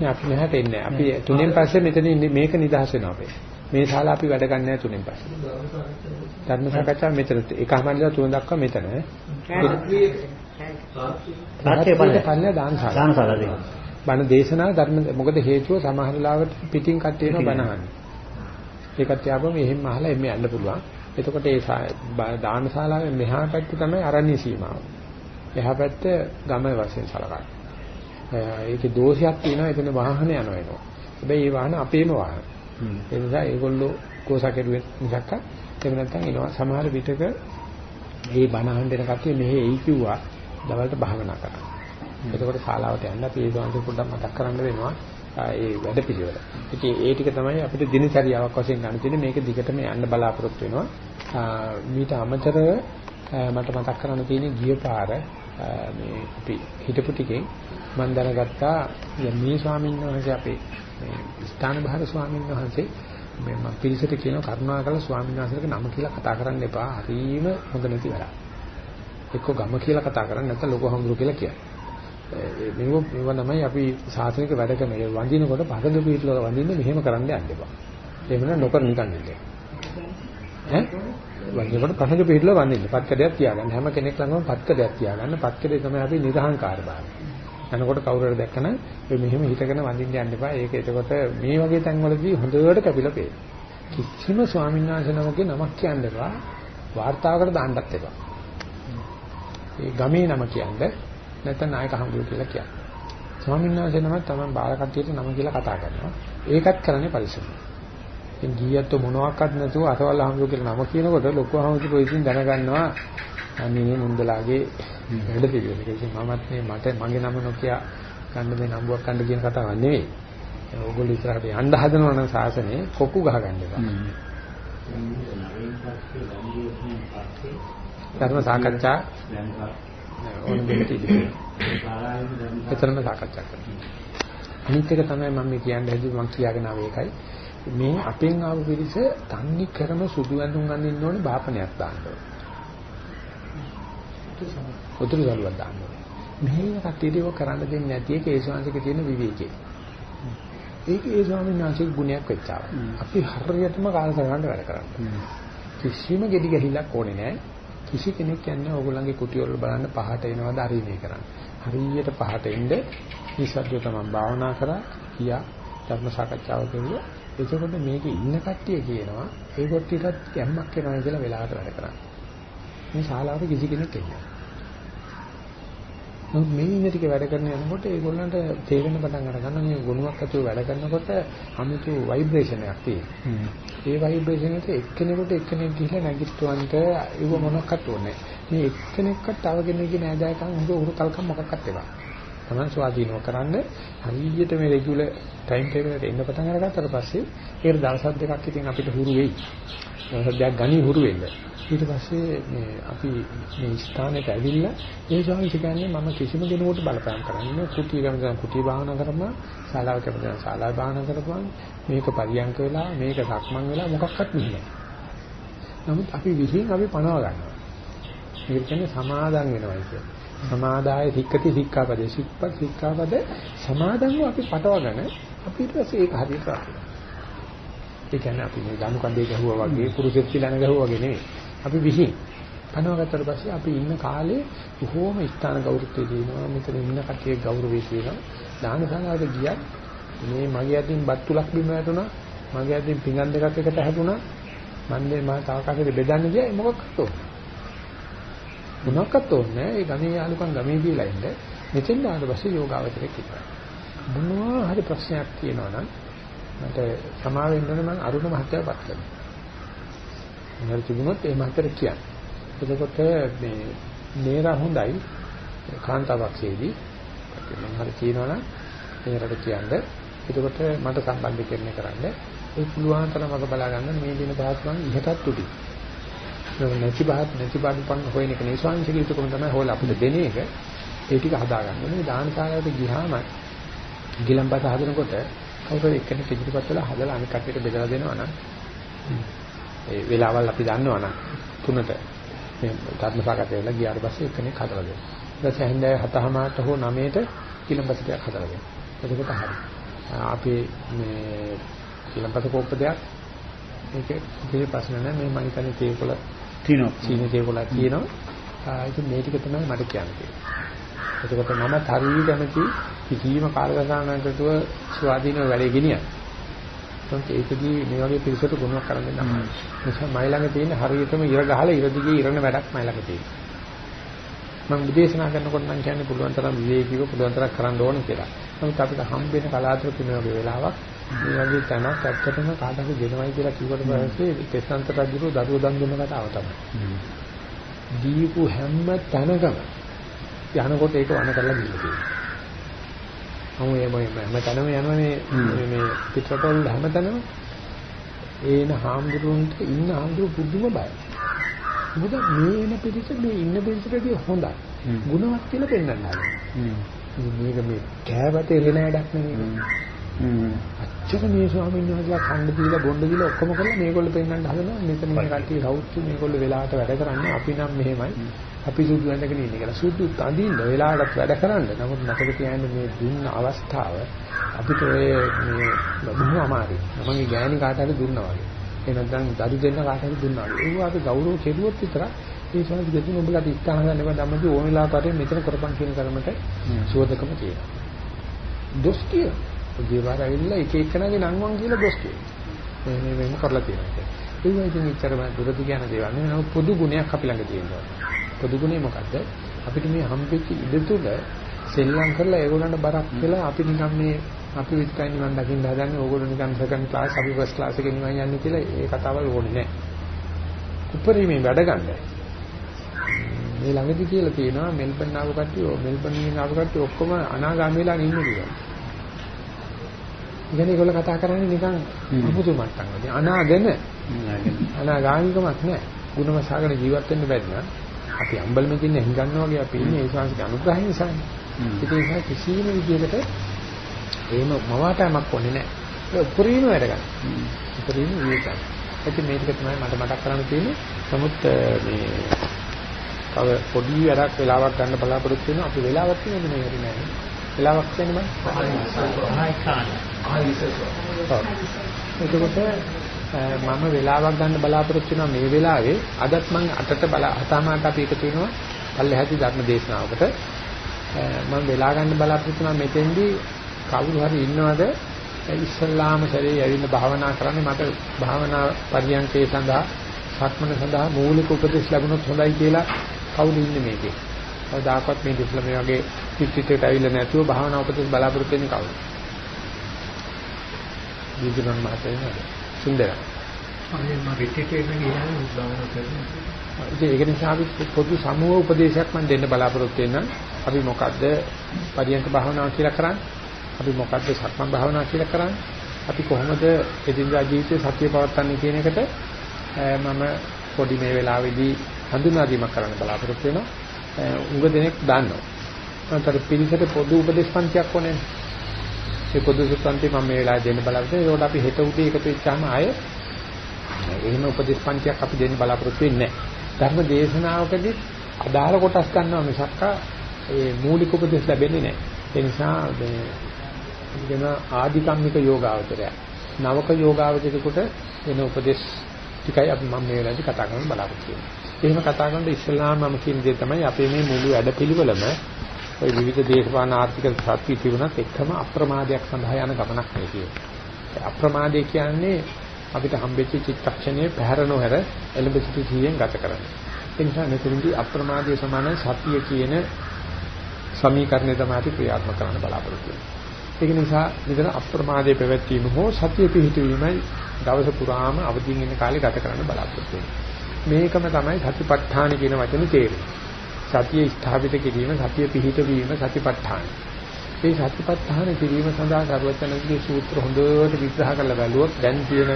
A: නෑ අපි මෙහාට එන්නේ නෑ. අපි තුනෙන් පස්සේ මෙතන ඉන්නේ මේක නිදහස් වෙනවා අපේ. මේ ශාලා අපි වැඩ ගන්න නෑ තුනෙන් පස්සේ. ධර්ම සාකච්ඡාව මෙතන එකමාරිලා තුන දක්වා මෙතන.
C: රාත්‍රියේ. පල්ලෙහා
A: දාන ශාලා.
C: දාන ශාලාවේ.
A: බණ දේශනා ධර්ම මොකද හේතුව සමහර ලාවට පිටින් කට්ටිය එනවා බණ අහන්න. ඒ කට්ටිය ආවම එහෙම අහලා එමෙ යන්න පුළුවන්. එතකොට ඒ සා- බ- දාන ශාලාවේ මෙහා පැත්ත තමයි අරණ්‍ය සීමාව. එහා පැත්ත ගම වශයෙන් සලකන්නේ. ඒකේ දෝෂයක් තියෙනවා එතන වාහන යනවා එනවා. හැබැයි ඒ වාහන අපේම වාහන. ඒ නිසා ඒගොල්ලෝ කෝසා කෙරුවේ මිසක්ක එහෙම නැත්නම් එනවා සමහර විටක මේ බණ අහන්න දෙන කට්ටිය මෙහි එයි කිව්වා දවල්ට භාවනා කරන්න. එතකොට ශාලාවට යන්න අපි ඒ ගානට පොඩ්ඩක් මතක් කරන්න වෙනවා. ඒ වැඩ පිළිවෙල. ඉතින් ඒ ටික තමයි අපිට දිනචරියාවක් වශයෙන් ගන්න තියෙන්නේ. මේක දිගටම යන්න බලාපොරොත්තු වෙනවා. මීට අමතරව මට මතක් කරන්න තියෙන්නේ ගිය පාර මේ අපි හිටපු ටිකෙන් මම දැනගත්තා මේ ස්වාමීන් වහන්සේ අපේ මේ ස්ථාන භාර ස්වාමීන් වහන්සේ මේ මම පිළිසෙට කියන කරුණාකර ස්වාමීන් වහන්සේලගේ නම කියලා කතා කරන්න එපා. හරිම හොඳ නැති වැඩක්. එක්ක ගම කියලා කතා කරන්නේ නැත්නම් ලොකු හඳුරු කියලා කියන්නේ. මේව මේව තමයි අපි සාසනික වැඩ කරන. ඒ වඳිනකොට පහද පිටල වඳින්න මෙහෙම කරන්න යන්න එපා. එහෙම නැත්නම් නොකර නිකන් ඉන්න. ඈ වඳිනකොට පහද පිටල වඳින්න. පත්කඩයක් තියාගන්න. හැම කෙනෙක් ළඟම පත්කඩයක් තියාගන්න. පත්කඩේ තමයි අපි නිදහංකාර භාවය. යනකොට කවුරු හරි දැක්කම මේ මෙහෙම හිතගෙන වඳින්න යන්න එපා. ඒක එතකොට මේ වගේ තැන්වලදී හොඳට කැපිලා පේනවා. කිසිම ස්වාමීන් වහන්සේ නමකේ නමක් කියන්න එපා. වාර්තාවකට දාන්නත් එපා. ඒ ගමේ නම කියන්නේ නැත්නම් නායක හම්බුනේ කියලා කියන්නේ. ස්වාමීන් වහන්සේ නම තමයි බාල කට්ටියට නම කියලා කතා කරනවා. ඒකත් කරන්නේ පරිස්සම. ඉතින් ගියත් මොනවාක්වත් නැතුව අසවල් හම්බුනේ කියලා නම කියනකොට ලොකු හම්බුනේ ඉතින් දැනගන්නවා අනේ මුන්දලාගේ වැඩ පිළිවෙල. ඒ කියන්නේ මමත් මේ මට මගේ නම නොකිය ගන්න මේ නම්බුවක් ගන්න කියන කතාවක් නෙවෙයි. ඕගොල්ලෝ ඉස්සරහට යන්න හදනවා නම් සාසනේ කොක්කු ගහ ගන්න එපා. ධර්ම සාකච්ඡා ඕන දෙයක්. එතරම් සාකච්ඡා කරනවා. අනිත් එක තමයි මම කියන්න හැදුවේ මම කියාගෙන ආවේ ඒකයි. මේ අපෙන් ආපු පිරිස තන්නේ කරම සුදු ඇඳුම් අඳින්න ඕනේ බාපණයක් දාන්න ඕනේ. උතුරු සලුවක් දාන්න ඕනේ. මෙහෙම කට්ටියට ඒක කරන්න දෙන්නේ නැති එක ඒ ශාංශික තියෙන විවේකේ. ඒක ඒ ස්වාමීන් වහන්සේගේ ගුණයක් වෙච්චා. අපි හරියටම කාලසටහනට වැඩ කරන්නේ. කිසිම gedi ගහිලක් ඕනේ නැහැ. කිසි කෙනෙක් කියන්නේ ඕගොල්ලන්ගේ කුටි වල බලන්න පහට එනවද හරිනේ කරන්නේ. හරියට පහට එන්න නිසද්ද තමයි භාවනා කරා කියා ධර්ම සාකච්ඡාව කරුවා. එතකොට මේක ඉන්න කට්ටිය කියනවා ඒ කොට්ටියටත් කැම්මක් වෙනවා කියලා වෙලාවට වැඩ කරා. මේ ශාලාවට කිසි කෙනෙක් එන්නේ නමුත් මේ ඉන්න ටික වැඩ කරන යනකොට ඒගොල්ලන්ට තේරෙන පටන් අර ගන්න මේ ගුණයක් අතුව වැඩ කරනකොට අමුතු ভাইබ්‍රේෂන් එකක් තියෙනවා. ඒ ভাইබ්‍රේෂන් එක එක්කෙනෙකුට එක්කෙනෙක් ගිහිල්ලා නැගිටවන්නට ඒව මොනක්වත් ඕනේ. මේ එක්කෙනෙක්වත් තව කෙනෙක්ගේ නෑදෑකම් හොඳ උරුතල්කම් මොකක්වත් ඒවා. Taman ස්වාධීනව කරන්න හරියට මේ රෙගියුලර් ටයිම් ටේබල් එකට එන්න පටන් අරගත්තට පස්සේ ඒක දවස් දෙකක් ඉතින් අපිට හුරු වෙයි. දවස් දෙකක් ගණි හුරු වෙන්න. ඊට පස්සේ මේ අපි මේ ස්ථානෙට ඇවිල්ලා ඒ ස්වාමීන් කියන්නේ මම කිසිම කෙනෙකුට බලපෑම් කරන්නේ නෑ කුටි ගමන කුටි භාවනා කරපුවා ශාලාව කැපදෙන ශාලාව භාවනා කරපුවා මේක පරියන්ක වෙලා මේක සක්මන් වෙලා මොකක්වත් නෙමෙයි. නමුත් අපි විහිං අපි පනව ගන්නවා. ඒක කියන්නේ සමාදන් වෙනවා කියන්නේ. සමාදාය සික්කති සික්ඛාපදේ. සික්පත් සික්ඛාපද සමාදන්ව අපි පටවගෙන අපි ඊට පස්සේ ඒක හරියට කරනවා. ඒ කියන්නේ අපි මේ දනු කන්දේ ගහුවා වගේ පුරුෂෙක් කියලා ගහුවා වගේ නෙවෙයි. අපි විහිං. පනවගත්තට පස්සේ අපි ඉන්න කාලේ බොහෝම ස්ථාන ගෞරවය දෙනවා මෙතන ඉන්න කට්ටිය ගෞරවය කියනවා දාන සංඝාවට ගියත් මේ මගේ අතින් බත් තුලක් බිම වැටුණා. මගේ අතින් පිඟන් දෙකක් එකට හැදුණා. මන් මේ මම තව කාටද බෙදන්න ගියා මොකක්ද මොනක්වත් ඕනේ ඒ ගමේ යාළුකම් ගමේ දීලා ඉන්න මෙතෙන් ආවට පස්සේ යෝගාවචරයක් ඉපරයි මොනවා හරි ප්‍රශ්නයක් තියෙනවා නම් මට සමාවෙන්න ඕනේ මම අරුණ මහත්තයාපත් කරනවා මොනවාරි තිබුණොත් ඒ මාතර කියන්න. එතකොට මේ නේරා හොඳයි කාන්තාවක්සේදී මම හරි කියනවනම් නේරට කියන්න. එතකොට මට සම්බන්ධ කෙරෙන්නේ කරන්න. ඒ පුළුවන් තරම් මග බලා ගන්න මේ දින පහත් මම ඉහටත් උඩි. නැති බහත් නැති බඩුපන් හොයන එක නිසංශික යුතුකම තමයි හොල අපිට දෙන එක. ඒ ටික හදා ගන්න. මේ දානශාලාවට ගියාම ගිලම්පස හදනකොට කවුරු එක්කෙනෙක් ඉදිරිපත් වෙලා හදලා අනිත් කට්ටියට බෙදලා දෙනවා නම් ඒ වෙලාවල් අපි දන්නවනම් තුනට මේ ධර්ම සාකච්ඡා වෙලා ගියාට පස්සේ එක්කෙනෙක් හදලා දෙනවා. ඊට පස්සේ හැන්දෑව 7:00ට හෝ 9ට කිලම්පස ටිකක් හදලා දෙනවා. එතකොට හරි. අපි මේ කිලම්පස කෝප්ප දෙයක් මේකේ කිසි ප්‍රශ්න නැහැ මේ මම හිතන්නේ තේකොළ
C: තියෙනවා.
A: සීනි තේකොළ තියෙනවා. ඉතින් මේ ටික තමයි මට කියන්නේ. එතකොට මම හරිය කැමති කිසිම කාලගණනකට ස්වාධීනව වැඩේ ගෙනියන්න. ඒත් ඒකදී මේ වගේ පිරිසට ගුණයක් කරන්න අමාරුයි. නිසා මයි ළඟ තියෙන හරියටම ඉර ගහලා ඉර දිගේ ඉරන වැඩක් මයි ළඟ තියෙනවා. මම විදේශනා කරනකොට නම් කියන්නේ පුළුවන් තරම් විවේකීව පුළුවන් තරම් කරන්න ඕන කියලා. නමුත් අපිට හම්බෙන කලාතුරකින් මේ වගේ වෙලාවක් මේ වගේ තැනක් ඇත්තටම කාටද දෙනවයි කියලා කිව්වට පස්සේ තෙසන්ත රජුරු දරුවෝ දන් දෙන කතාව තමයි. දීපු හැම තැනකම යනකොට ඒක වණ කරලා දීලා තියෙනවා. හැම තැනම යනවනේ මේ මේ පිටරටවල හැම තැනම ඒන හාමුදුරුවන්ට ඉන්න හාමුදුරු පුදුම බයයි. මොකද මේ එන පිටිස මේ ඉන්න පිටිසටදී හොඳයි. ගුණවත් කියලා පෙන්වන්න හදනවා. මේක මේ කෑවතේ එන වැඩක් නෙමෙයි. අච්චර මේ ස්වාමීන් වහන්සේලා කණ්ඩ දීලා බොණ්ඩ දීලා ඔක්කොම කරලා මේගොල්ලෝ පෙන්වන්න හදනවා. මෙතන මේ කට්ටිය රවුච්චු මේගොල්ලෝ වෙලාවට වැඩ කරන්නේ අපි නම් මෙහෙමයි. අපි සුදු ඇඳගෙන ඉන්නේ කියලා. සුදු තඳින්න වෙලාවට වැඩ කරන්න. නමුත් මතක තියාගන්න මේ දුන්න අවස්ථාව අපිට ඔය මේ බොහොම අමාරුයි. මමගේ ගෑණි කාට හරි දුන්නා වගේ. ඒ නැත්නම් දරු දෙන්න කාට හරි දුන්නා වගේ. ඒවා අපි ගෞරව කෙරුවොත් විතර ඒ සමාජ දෙතුන් ඔබලාට ඉස්හාන ගන්න බෑ ධම්මදී ඕන වෙලාවට මෙතන කරපන් කියන කර්මයට සුවදකම තියෙනවා. දොස් කිය. ජීවාර ඇවිල්ලා එක එකනාගේ නංවන් කියලා දොස් කිය. මේ මේ මේක කරලා තියෙනවා. ඒ වගේ ඉතින් ඉතරම දුරදි කියන දේවල් නෙවෙයි. නමුත් පොදු ගුණයක් අපි ළඟ තියෙනවා. පොදු ගුණය මොකද්ද? අපිට මේ හම්බෙච්ච ඉඩ තුල සෙල්ලම් කරලා ඒගොල්ලන්ට බරක් කියලා අපි නිකන් මේ අපි විතරයි නිවන් දකින්න හදන්නේ ඕගොල්ලෝ නිකන් සෙකන්ඩ් ක්ලාස් අපි ෆස්ට් ක්ලාස් එකේ නිවන් යන්නේ කියලා ඒ කතාවල් ඕනේ නැහැ. උපරිමේ වැඩ ගන්න. මේ ළඟදි කියලා තියෙනවා මෙල්බන් ආව කට්ටිය මෙල්බන් වලින් ආව කට්ටිය ඔක්කොම අනාගාමී වෙලා ඉන්නේ කියලා. ඉතින් ඒගොල්ලෝ කතා කරන්නේ නිකන් අමුතු මට්ටම් වලින් අනාගෙන අනාගාමිකමක් නැහැ. ගුණම සාගන ජීවත් වෙන්න බැරි නම් අපි අම්බලමකින් හිඟන්නවා වගේ අපි ඉන්නේ ඒ ශාස්ත්‍රික අනුග්‍රහය නිසානේ. ඒක නිසා කිසිම විදිහකට එහෙම මවාටමක් වොන්නේ නැහැ. ඒ උපරිම වැඩ ගන්න. උපරිම විවේකයි. ඉතින් මේක තමයි මට මතක් කරන්න තියෙන්නේ. නමුත් මේ තව පොඩි වැඩක් වෙලාවක් ගන්න බලාපොරොත්තු වෙනවා. අපි වෙලාවක් තියෙන්නේ මේ හරි නෑ. වෙලාවක්
B: කාණ.
A: එතකොට මම වෙලාවක් ගන්න බලාපොරොත්තු වෙනවා මේ වෙලාවේ. අදත් මම අටට බලා අතමාට අපි එකතු වෙනවා පල්ලෙහාදී ධර්ම දේශනාවකට මම වෙලා ගන්න බලාපොරොත්තු වෙනවා මෙතෙන්දී. කවුරු හරි ඉන්නවද? ඉස්ලාම ශරීරය ඇවිල්ලා භාවනා කරන්නේ මට භාවනා පරියන්කේ සඳහා සක්මන සඳහා මූලික උපදෙස් ලැබුණොත් හොඳයි කියලා කවුද ඉන්නේ මේකේ? කවදාකවත් මේ දෙස්ලම වගේ පිටිටට ඇවිල්ලා නැතුව භාවනා උපදෙස් බලාපොරොත්තු වෙන්නේ කවුද? දීගමන් මහත්තයා සුන්දර.
B: අනේ මම පිටිටට එන්න ගියාම භාවනා කරනවා.
A: ඒක නිසා අපි පොදු සමූහ උපදේශයක් මම දෙන්න බලාපොරොත්තු වෙනවා. අපි මොකද්ද පරියන්ක භාවනාව කියලා කරන්නේ? අපි මොකද්ද සක්මන් භාවනාව කියලා කරන්නේ? අපි කොහොමද එදිනදා ජීවිතේ සත්‍ය පවත්න්නේ කියන එකට මම පොඩි මේ වෙලාවේදී හඳුනා දීමක් කරන්න බලාපොරොත්තු වෙනවා. උඟ දෙනෙක් දන්නවා. අන්තර පිළිසෙට පොදු උපදේශ පන්තියක් ඕනේ. ඒ පොදු උපදේශ පන්ති මම මේ වෙලාවේ දෙන්න බලාපොරොත්තු වෙනවා. ඒකට අපි හෙට උදේ එකතු වෙච්චාම ආය එහෙම උපදේශ පන්තියක් අපි දෙන්න බලාපොරොත්තු වෙන්නේ නැහැ. ධර්ම දේශනාවකදී අදාළ කොටස් ගන්නවා මිසක් ඒ මූලික උපදේශ ලැබෙන්නේ නැහැ. ඒ නිසා මේ කියන ආධිකම්මික යෝගාවචරය නවක යෝගාවචරයකට වෙන උපදේශ ටිකයි අපි මම මේ වෙලාවේදී කතා කරන්න බලාපොරොත්තු වෙන්නේ. එහෙම කතා කරනකොට ඉස්සෙල්ලාම මම කියන දේ තමයි අපේ මේ මුළු වැඩපිළිවෙලම ওই විවිධ දේශපාලන ආර්ථික සත්‍ය තිබුණත් එකම අප්‍රමාදයක් සඳහා යන ගමනක් නේ කියන්නේ. අප්‍රමාදය කියන්නේ අපිට හම්බෙච්ච චිත්තක්ෂණයේ පැහැර නොහැර එළඹ සිටි ජීයෙන් ගත කරන්නේ. ඒ නිසා මෙතනදී අප්‍රමාදයේ සමාන සතිය කියන සමීකරණය තමයි අපි ක්‍රියාත්මක කරන්න බලාපොරොත්තු වෙන්නේ. ඒක නිසා මෙතන අප්‍රමාදයේ පැවැත්වීම හෝ සතිය පිහිටවීමයි දවස පුරාම අවදිින් ඉන්න කාලේ ගත කරන්න බලාපොරොත්තු මේකම තමයි සතිපට්ඨාන කියන වචනේ තේරුම. සතිය ස්ථාපිත කිරීම, සතිය පිහිටවීම සතිපට්ඨාන. මේ සතිපට්ඨාන කිරීම සඳහා සර්වඥන්ගේ සූත්‍ර හොඳට විග්‍රහ කරලා බලුවොත් දැන් තියෙන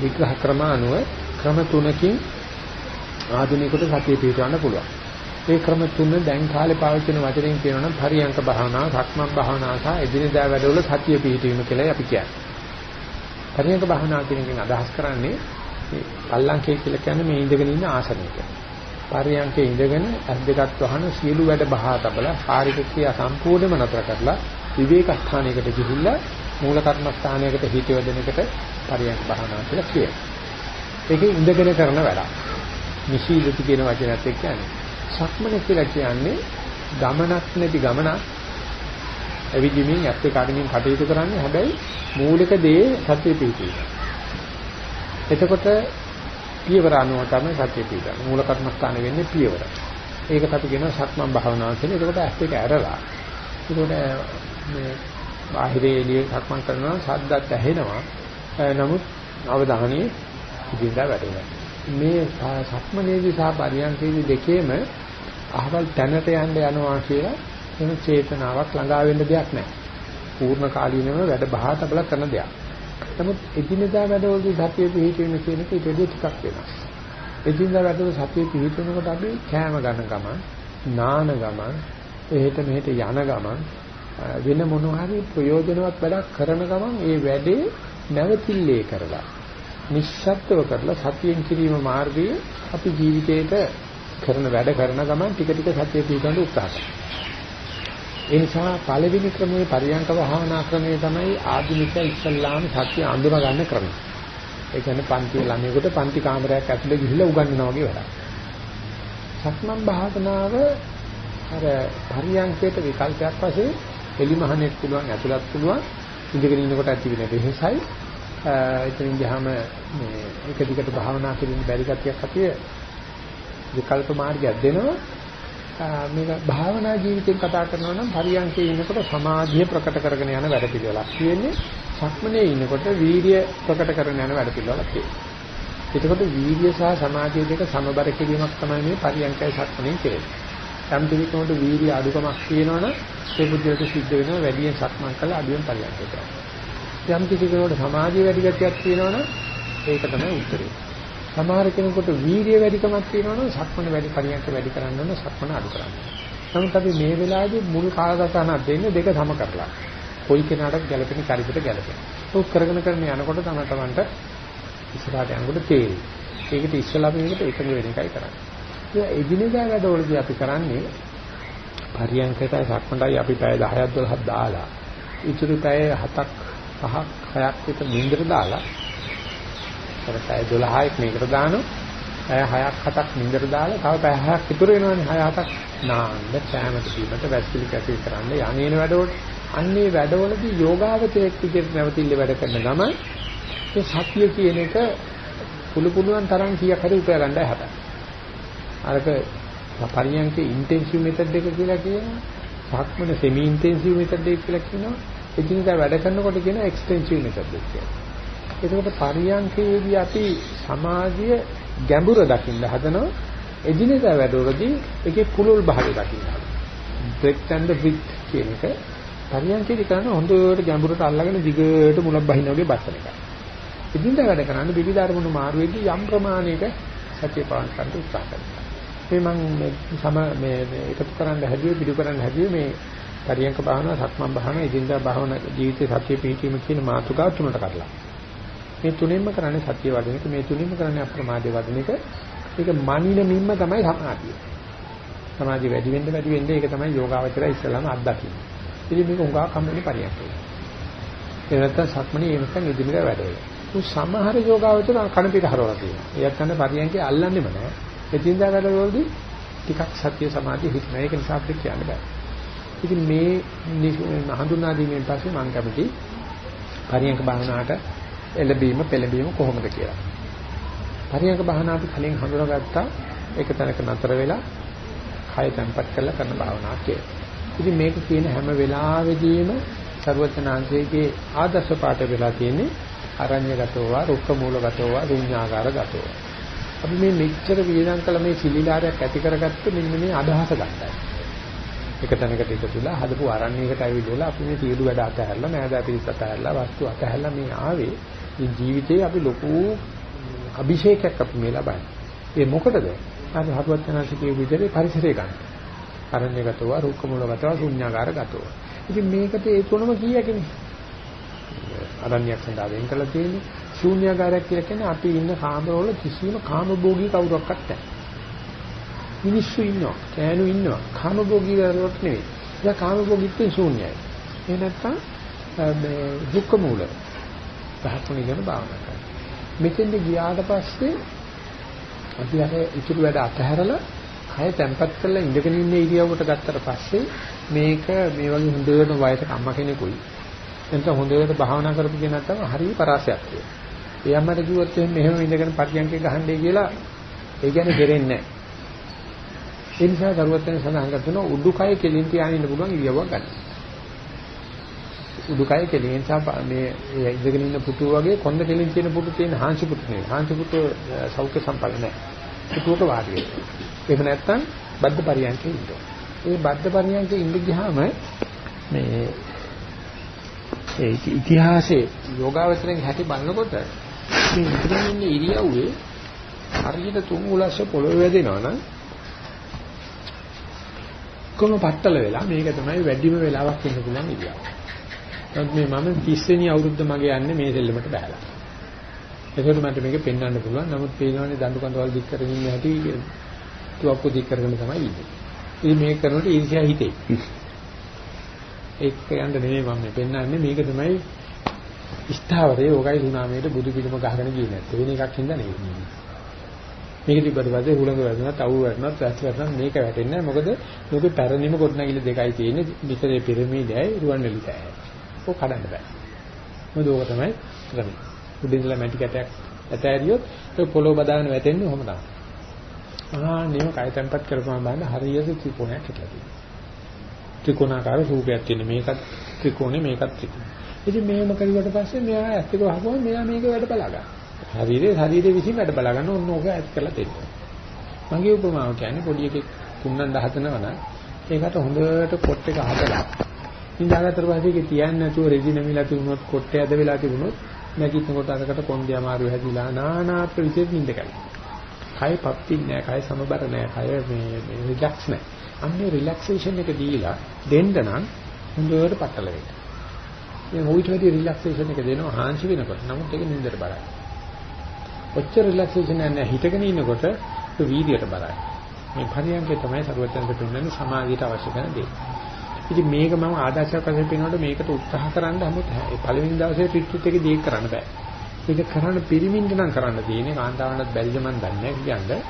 A: විග්‍රහ ක්‍රම අනුව ක්‍රම තුනකින් ආධුනිකයට සතිය පිහිටවන්න පුළුවන්. ඒ ක්‍රම තුන දැන් කාලේ පාවිච්චි කරන වචනෙන් කියනවා නම් පරියංක භාවනාව, සක්මන් භාවනාව සහ එදිනෙදා වැඩවල සතිය පිහිටවීම කියලා අපි කියන්නේ. පරියංක භාවනාව කියන එකෙන් අදහස් කරන්නේ මේ පල්ලංකේ කියලා කියන්නේ මේ ඉඳගෙන ඉන්න ආසනයක. පරියංකේ ඉඳගෙන ඇස් දෙකත් වහන සියලු වැඩ බහා තබලා කායික ක්‍රියා සම්පූර්ණයෙන්ම නතර කරලා විවේක ස්ථානයකට ගිහිල්ලා මූල කර්මස්ථානයකට හිත යොදන එකට පරියංක භාවනාව කියලා කියනවා. ඒකේ ඉඳගෙන කරන වැඩක්. නිශීලති කියන වචනයත් එක්ක කියන්නේ. සක්මන කියලා කියන්නේ ගමනක් නැති ගමනක් ඇවිදිමින් ඇත්ත කාඩමින් කටයුතු කරන්නේ හැබැයි මූලික දේ සත්‍ය පිහිටීම. එතකොට පියවර අනුව තමයි සත්‍ය පිහිටන්නේ. මූල කර්මස්ථාන වෙන්නේ පියවර. ඒකට අපි කියනවා සක්මන් භාවනාව කියලා. එතකොට ඇස් දෙක ඇරලා. එතකොට මේ බාහිරේ එළිය සක්මන් කරනවා ශබ්දත් ඇහෙනවා. නමුත් අවධානයේ ඉදින්දා වැඩෙනවා. මේ සක්මනේදී සහ පරියන්කේදී දෙකේම අහවල් තැනට යන්න යනවා කියලා එන චේතනාවක් ළඟා වෙන්න දෙයක් නැහැ. පූර්ණ කාලීනව වැඩ බහා තබලා කරන දෙයක්. නමුත් එදිනෙදා වැඩවලදී සතිය පිහිටීම කියන එක ඊට වඩා ටිකක් වෙනස්. එදිනෙදා වැඩවල සතිය පිහිටනකොට අපි කෑම ගන්න ගමන්, නාන ගමන්, එහෙට මෙහෙට යන ගමන් වෙන මොනවා හරි ප්‍රයෝජනවත් වැඩක් කරන ගමන් ඒ වැඩේ නැවතිල්ලේ කරලා නිශ්ශබ්දව කරලා සතියෙන් කිරීම මාර්ගයේ අපි ජීවිතේට කරන වැඩ කරන ගමන් ටික ටික සතිය පිටවන්න උත්සාහ කරනවා. ඒ නිසා පළවෙනි ක්‍රමයේ පරියංක වහනා ක්‍රමය තමයි ආධුනික ඉස්ලාම් සත්‍ය අඳුර ගන්න ක්‍රමය. ඒ කියන්නේ පන්ති ළමයෙකුට පන්ති කාමරයක් ඇතුලේ ගිහිල්ලා උගන්වනවා වගේ වැඩක්. සක්මන් භාවනාව අර පරියංකයට විකල්පයක් වශයෙන් එලිමහනෙත් පුළුවන් ඇතුළත් පුළුවන් ඉඳගෙන ඉන්නකොට ඇති වෙන වෙහසයි එතනින් ගියාම මේ එක දිගට භාවනා කිරීම බැරි කතියක් අපිය විකල්ප මාර්ගයක් දෙනවා මේක භාවනා ජීවිතයෙන් කතා කරනවා නම් පරියන්කේ ඉන්නකොට සමාධිය ප්‍රකට කරගෙන යන වැඩ පිළිවෙලක් තියෙන්නේ. සක්මනේ ඉන්නකොට වීර්ය ප්‍රකට කරගෙන යන වැඩ පිළිවෙලක් තියෙන්නේ. එතකොට වීර්ය සහ සමාධිය දෙක සමබර කිරීමක් තමයි මේ පරියන්කයි සක්මනේ කියන්නේ යම් දෙයකට වීර්ය අඩුකමක් තියෙනවනම් ඒ බුද්ධියට සිද්ධ වෙනවා වැඩියෙන් සක්මන් කළා අඩුවෙන් පරියන්කයට යම් කිසි කෙනෙකුට සමාධිය වැඩි ගතියක් තියෙනවනම් ඒක තමයි උත්තරේ. සමහර කෙනෙකුට වීර්ය වැඩිකමක් තියෙනවනම් සක්මන වැඩි පරියන්ක වැඩි කරන්න ඕන සක්මන අඩු කරන්න. නමුත් අපි මේ වෙලාවේදී මුල් කාලගතනක් දෙන්නේ දෙක සම කරලා. කොයි කෙනාටත් ගැළපෙන පරිපිට ගැළපෙන. ඒක කරගෙන කරගෙන යනකොට තමයි Tamanට ඉස්සරහට යනකොට තේරෙයි. ඒකට ඉස්සලා අපි මේකට එකඟ වෙන එකයි කරන්නේ. ඒ එදිනෙදා වැඩවලදී අපි කරන්නේ පරියන්කයට සක්මනටයි අපි පැය 10ක් 12ක් දාලා ඉතුරු පැය 7ක් 5ක් 6ක් විතර නින්දට දාලා අර පැය 12ක් මේකට දානවා. පැය 6ක් 7ක් නින්දට දාලා තව පැය 6ක් ඉතුරු වෙනවනේ 6 7ක් නාන්න කැමති කීමට වැස්පිලි කැපී කරන්න යන්නේන වැඩවලට අන්නේ වැඩවලදී යෝගාවචරයක් විදිහට නැවතිල්ල වැඩ කරන ගම ඒ සතිය කියන එක පුළු පුළුවන් තරම් කීයක් හරි උපය ගන්නයි හදන්නේ. අරක පරියන්කේ ඉන්ටෙන්සිව් මෙතඩ් එක කියලා කියනවා. සක්මන සෙමි ඉන්ටෙන්සිව් මෙතඩ් එක කියලා කියනවා. එදිනදා වැඩ කරනකොට කියන එක්ස්ටෙන්සිව් මෙතඩ් එක කියලා. එතකොට පරියන්කේදී අපි සමාධිය ගැඹුර දකින්න හදනවා එදිනෙදා වැඩවලදී ඒකේ පුළුල් භාවය දකින්න හදනවා breadth and the width කියන එක පරියන්කේදී කරන හොඳට ගැඹුරට අල්ලගෙන දිගට මුලක් බහින්න වගේ බස්සන එක. එදිනෙදා වැඩ කරන්නේ විවිධ අරමුණු මාරුවේදී යම් ප්‍රමාණයක සතිය පාලන කරන්න උත්සාහ කරනවා. මේ මම සම මේ එකතු කරන්න හැදුවේ පිටු කරන්න හැදුවේ මේ පරියන්ක භාවනාව සක්මන් භාවනාව එදිනදා භාවනා ජීවිතේ සතිය පිහිටීම කියන මාතෘකාව තුනට කඩලා. මේ තුනින්ම කරන්නේ සත්‍ය වදන එක මේ තුනින්ම කරන්නේ අප්‍රමාදයේ වදන එක. ඒක මනින මිම්ම තමයි සමාධිය. සමාධිය වැඩි වෙන්න වැඩි වෙන්න ඒක තමයි යෝගාවචරය ඉස්සලාම අත්දකින්නේ. ඉතින් මේක උඟා කම්මනේ පරියන්කේ ඒ නැත්තම් සක්මණේ ඒ නැත්තම් ඉදිමිර වැඩේ උ සමහර යෝගාවචර කණ පිට හරවලා තියෙනවා. ඒත් කන්න පරියන්කේ අල්ලන්නෙම නෑ. එදින්දා වැඩවලදී ටිකක් සත්‍ය සමාධිය හිතන ඒක නිසා අපිට කියන්න බෑ. ඉතින් මේ හඳුනා දීමෙන් පස්සේ මම කැමති පරියන්ක භාවනාවට එළබීම පෙළඹීම කොහොමද කියලා. පරියන්ක භාවනා අපි කලින් හඳුනාගත්තා ඒක තැනක නතර වෙලා කය තැම්පත් කරලා කරන භාවනාවක් කියලා. ඉතින් මේක කියන හැම වෙලාවෙදීම ਸਰවචනාංශයේ ආදර්ශ පාඩ වෙලා තියෙන්නේ අරඤ්‍යගතෝව, රුක්ක මූලගතෝව, ශුන්‍යාකාරගතෝව. අපි මේ මෙච්චර වියදම් කළ මේ සිලිලාරයක් ඇති කරගත්ත මෙන්න මේ අදහස ගන්නයි. එක තැනකට එකතුලා හදපු අරණ්‍යයකට ඇවිල්ලා අපි මේ සියලු වැඩ අතහැරලා නෑදෑ පිරිස අතහැරලා වස්තු අතහැරලා මේ ආවේ මේ ජීවිතේ අපි ලොකු අභිෂේකයක් අපි මේ ලබන්නේ. ඒ මොකටද? අර හත්වචනාසිකේ විදිහේ පරිසරය ගන්න. අරණ්‍යගතව, රුක්කමූලගතව, ශුන්‍යාකාරගතව. ඉතින් මේකට ඒ තුනම කීයකනේ? අරණ්‍යයක් සඳහා වෙන් කළ තියෙන්නේ ශූන්‍යාකාරයක් කියලා කියන්නේ අපි ඉන්න කාමරවල කිසිම කාමභෝගී කවුරක්වත් නැහැ. මිනිස්සු ඉන්නවා, කෑනු ඉන්නවා. කාමභෝගී වලට නෙවෙයි. ඒක කාමභෝගීත්වයෙන් ශූන්‍යයි. ඒ නැත්තම් මේ දුක්ඛ මූල රහත්තුන් ඉගෙන භාවනා කරනවා. මෙතෙන්ද ගියාට පස්සේ අපි අර ඉතුරු වැඩ අතහැරලා කය තැම්පත් කරලා ඉඳගෙන ඉන්න ඉරියව්වට ගත්තට පස්සේ මේක මේ වගේ හොඳට වයසක අම්මා කෙනෙකුයි එතන හොඳට භාවනා කරපු කෙනා තමයි හරිය පරාසයක් තියෙනවා. ඒ අම්මට කිව්වොත් එහෙනම් මෙහෙම ඉඳගෙන පරියන්කේ ගහන්නේ කියලා ඒ කියන්නේ දෙරෙන්නේ නැහැ. ඒ නිසා දරුවත් වෙන සඳහන් කරනවා උඩුකය කෙලින් තියාගෙන ඉන්න පුළුවන් ඉරියව්වක් ගන්න. උඩුකය කෙලින් නිසා මේ ඉඳගෙන ඉන්න පුටුව වගේ කොන්ද කෙලින් තියෙන පුටු තියෙන හාන්සි පුටු නෙවෙයි. හාන්සි පුටු සෞඛ්‍ය සම්පන්න නැහැ. පුටුවක වාඩි වෙන්න. එහෙම නැත්නම් බද්ධ පරියන්කේ ඉන්න. ඒ බද්ධ පරියන්කේ ඉඳ ගියාම මේ ඒ ඉතිහාසයේ යෝගාවචරයෙන් හැටි බලනකොට මේ ඉඳගෙන ඉන්න ඉරියව්වේ හරියට තුන් උලස්ස පොළොවේ වැදෙනවා නම් කොම පట్టල වෙලා මේක තමයි වැඩිම වෙලාවක් ඉන්න පුළුවන් ඉරියව්ව. නමුත් මේ මම 30 වෙනි අවුරුද්ද මගේ යන්නේ මේ දෙල්ලමට බහැලා. ඒකෝට මට මේක පෙන්වන්න පුළුවන්. නමුත් පේනවනේ දඬු කඳවල් දික් කරගෙන ඉන්න හැටි තුවක්කු දික් කරගෙන තමයි ඉන්නේ. ඉතින් මේක කරනකොට ඊර්ෂ්‍යා හිතේ. ඒක යන්න නෙමෙයි මම මේ පෙන්වන්නේ මේක තමයි ස්ථාවරයේ ඕකයි සුනාමයට බුදු පිළිම ගහගෙන ගියේ නැත්te වෙන එකක් හින්දා නෙවෙයි. මේක තිබ්බට පස්සේ හුලඟ වැදුනත් අවු වැටුනත් වැස් වැටුනත් මේක වැටෙන්නේ නැහැ මොකද මේකේ පැරණිම කොටනගිල දෙකයි තියෙන්නේ විතරේ පිරමීඩයයි රුවන්වැලිතයයි. ඕක කඩන්න බෑ. මොකද ඕක තමයි ක්‍රමය. උඩින් ඉඳලා මැටි කැටයක් ඇතෑරියොත් ඒ පොළොව බදාගෙන වැටෙන්නේ ඔහොම තමයි. ආ නියම කය තැම්පත් කරපුවාම බලන්න හරියට ත්‍රිකෝණයක් හිටලා තියෙනවා. ත්‍රිකෝණාකාර රූපයක් තියෙන මේකත් ත්‍රිකෝණේ මේකත් ත්‍රිකෝණ. ඉතින් මේම කරුවට පස්සේ මෙයා ඇස් දෙක වහපුවම මෙයා මේක වැඩ බලා ගන්නවා. ශරීරයේ ශරීරයේ විසින් වැඩ බලා ගන්න ඕන ඕක ඇස් කරලා දෙන්න. මගේ උපමාව කියන්නේ පොඩි එකෙක් කුන්නන් හදනවා නම් ඒකට හොඳට පොට් එක හදලා ඉඳාගත්තට පස්සේ ඒක තියන්නේ නැතුව රෙදි නැමිලා තිබුණොත් කොට්ටේ ඇද වෙලා තිබුණොත් නැගිටිනකොට අරකට කොන්දේ අමාරු හැදිලා නානාත් විශේෂ නිින්ද ගන්නවා. කය පප්පින්නේ නැහැ, කය සමබර නැහැ, කය මේ මේ රිලැක්ස් නැහැ. අන්නේ රිලැක්සේෂන් එක දීලා දෙන්න නම් හොඳට පටල වෙන්න. මේ හොයිට වැඩි රිලැක්සේෂන් එක දෙනවා හාන්සි වෙනකොට. නමුත් ඒක නින්දට බරයි. ඔච්චර රිලැක්සේෂන් නැහැ හිතගෙන ඉන්නකොට ඒක වීදියට බරයි. මේ පරියන්කේ තමයි සරුවචන්ද පෙන්වන්නේ සමාධියට අවශ්‍ය කරන දේ. ඉතින් මේක මම ආදර්ශයක් වශයෙන් පෙන්වනකොට මේකට උත්සාහ කරන්න නමුත් පළවෙනි දවසේ ට්‍රිට්ට් එකේ දී කරන්න බෑ. ඒක කරන්න පිරිමින්ද නම් කරන්න තියෙන්නේ කාන්තාවන්ට බැරිද මන් දන්නේ නැහැ කියන්නේ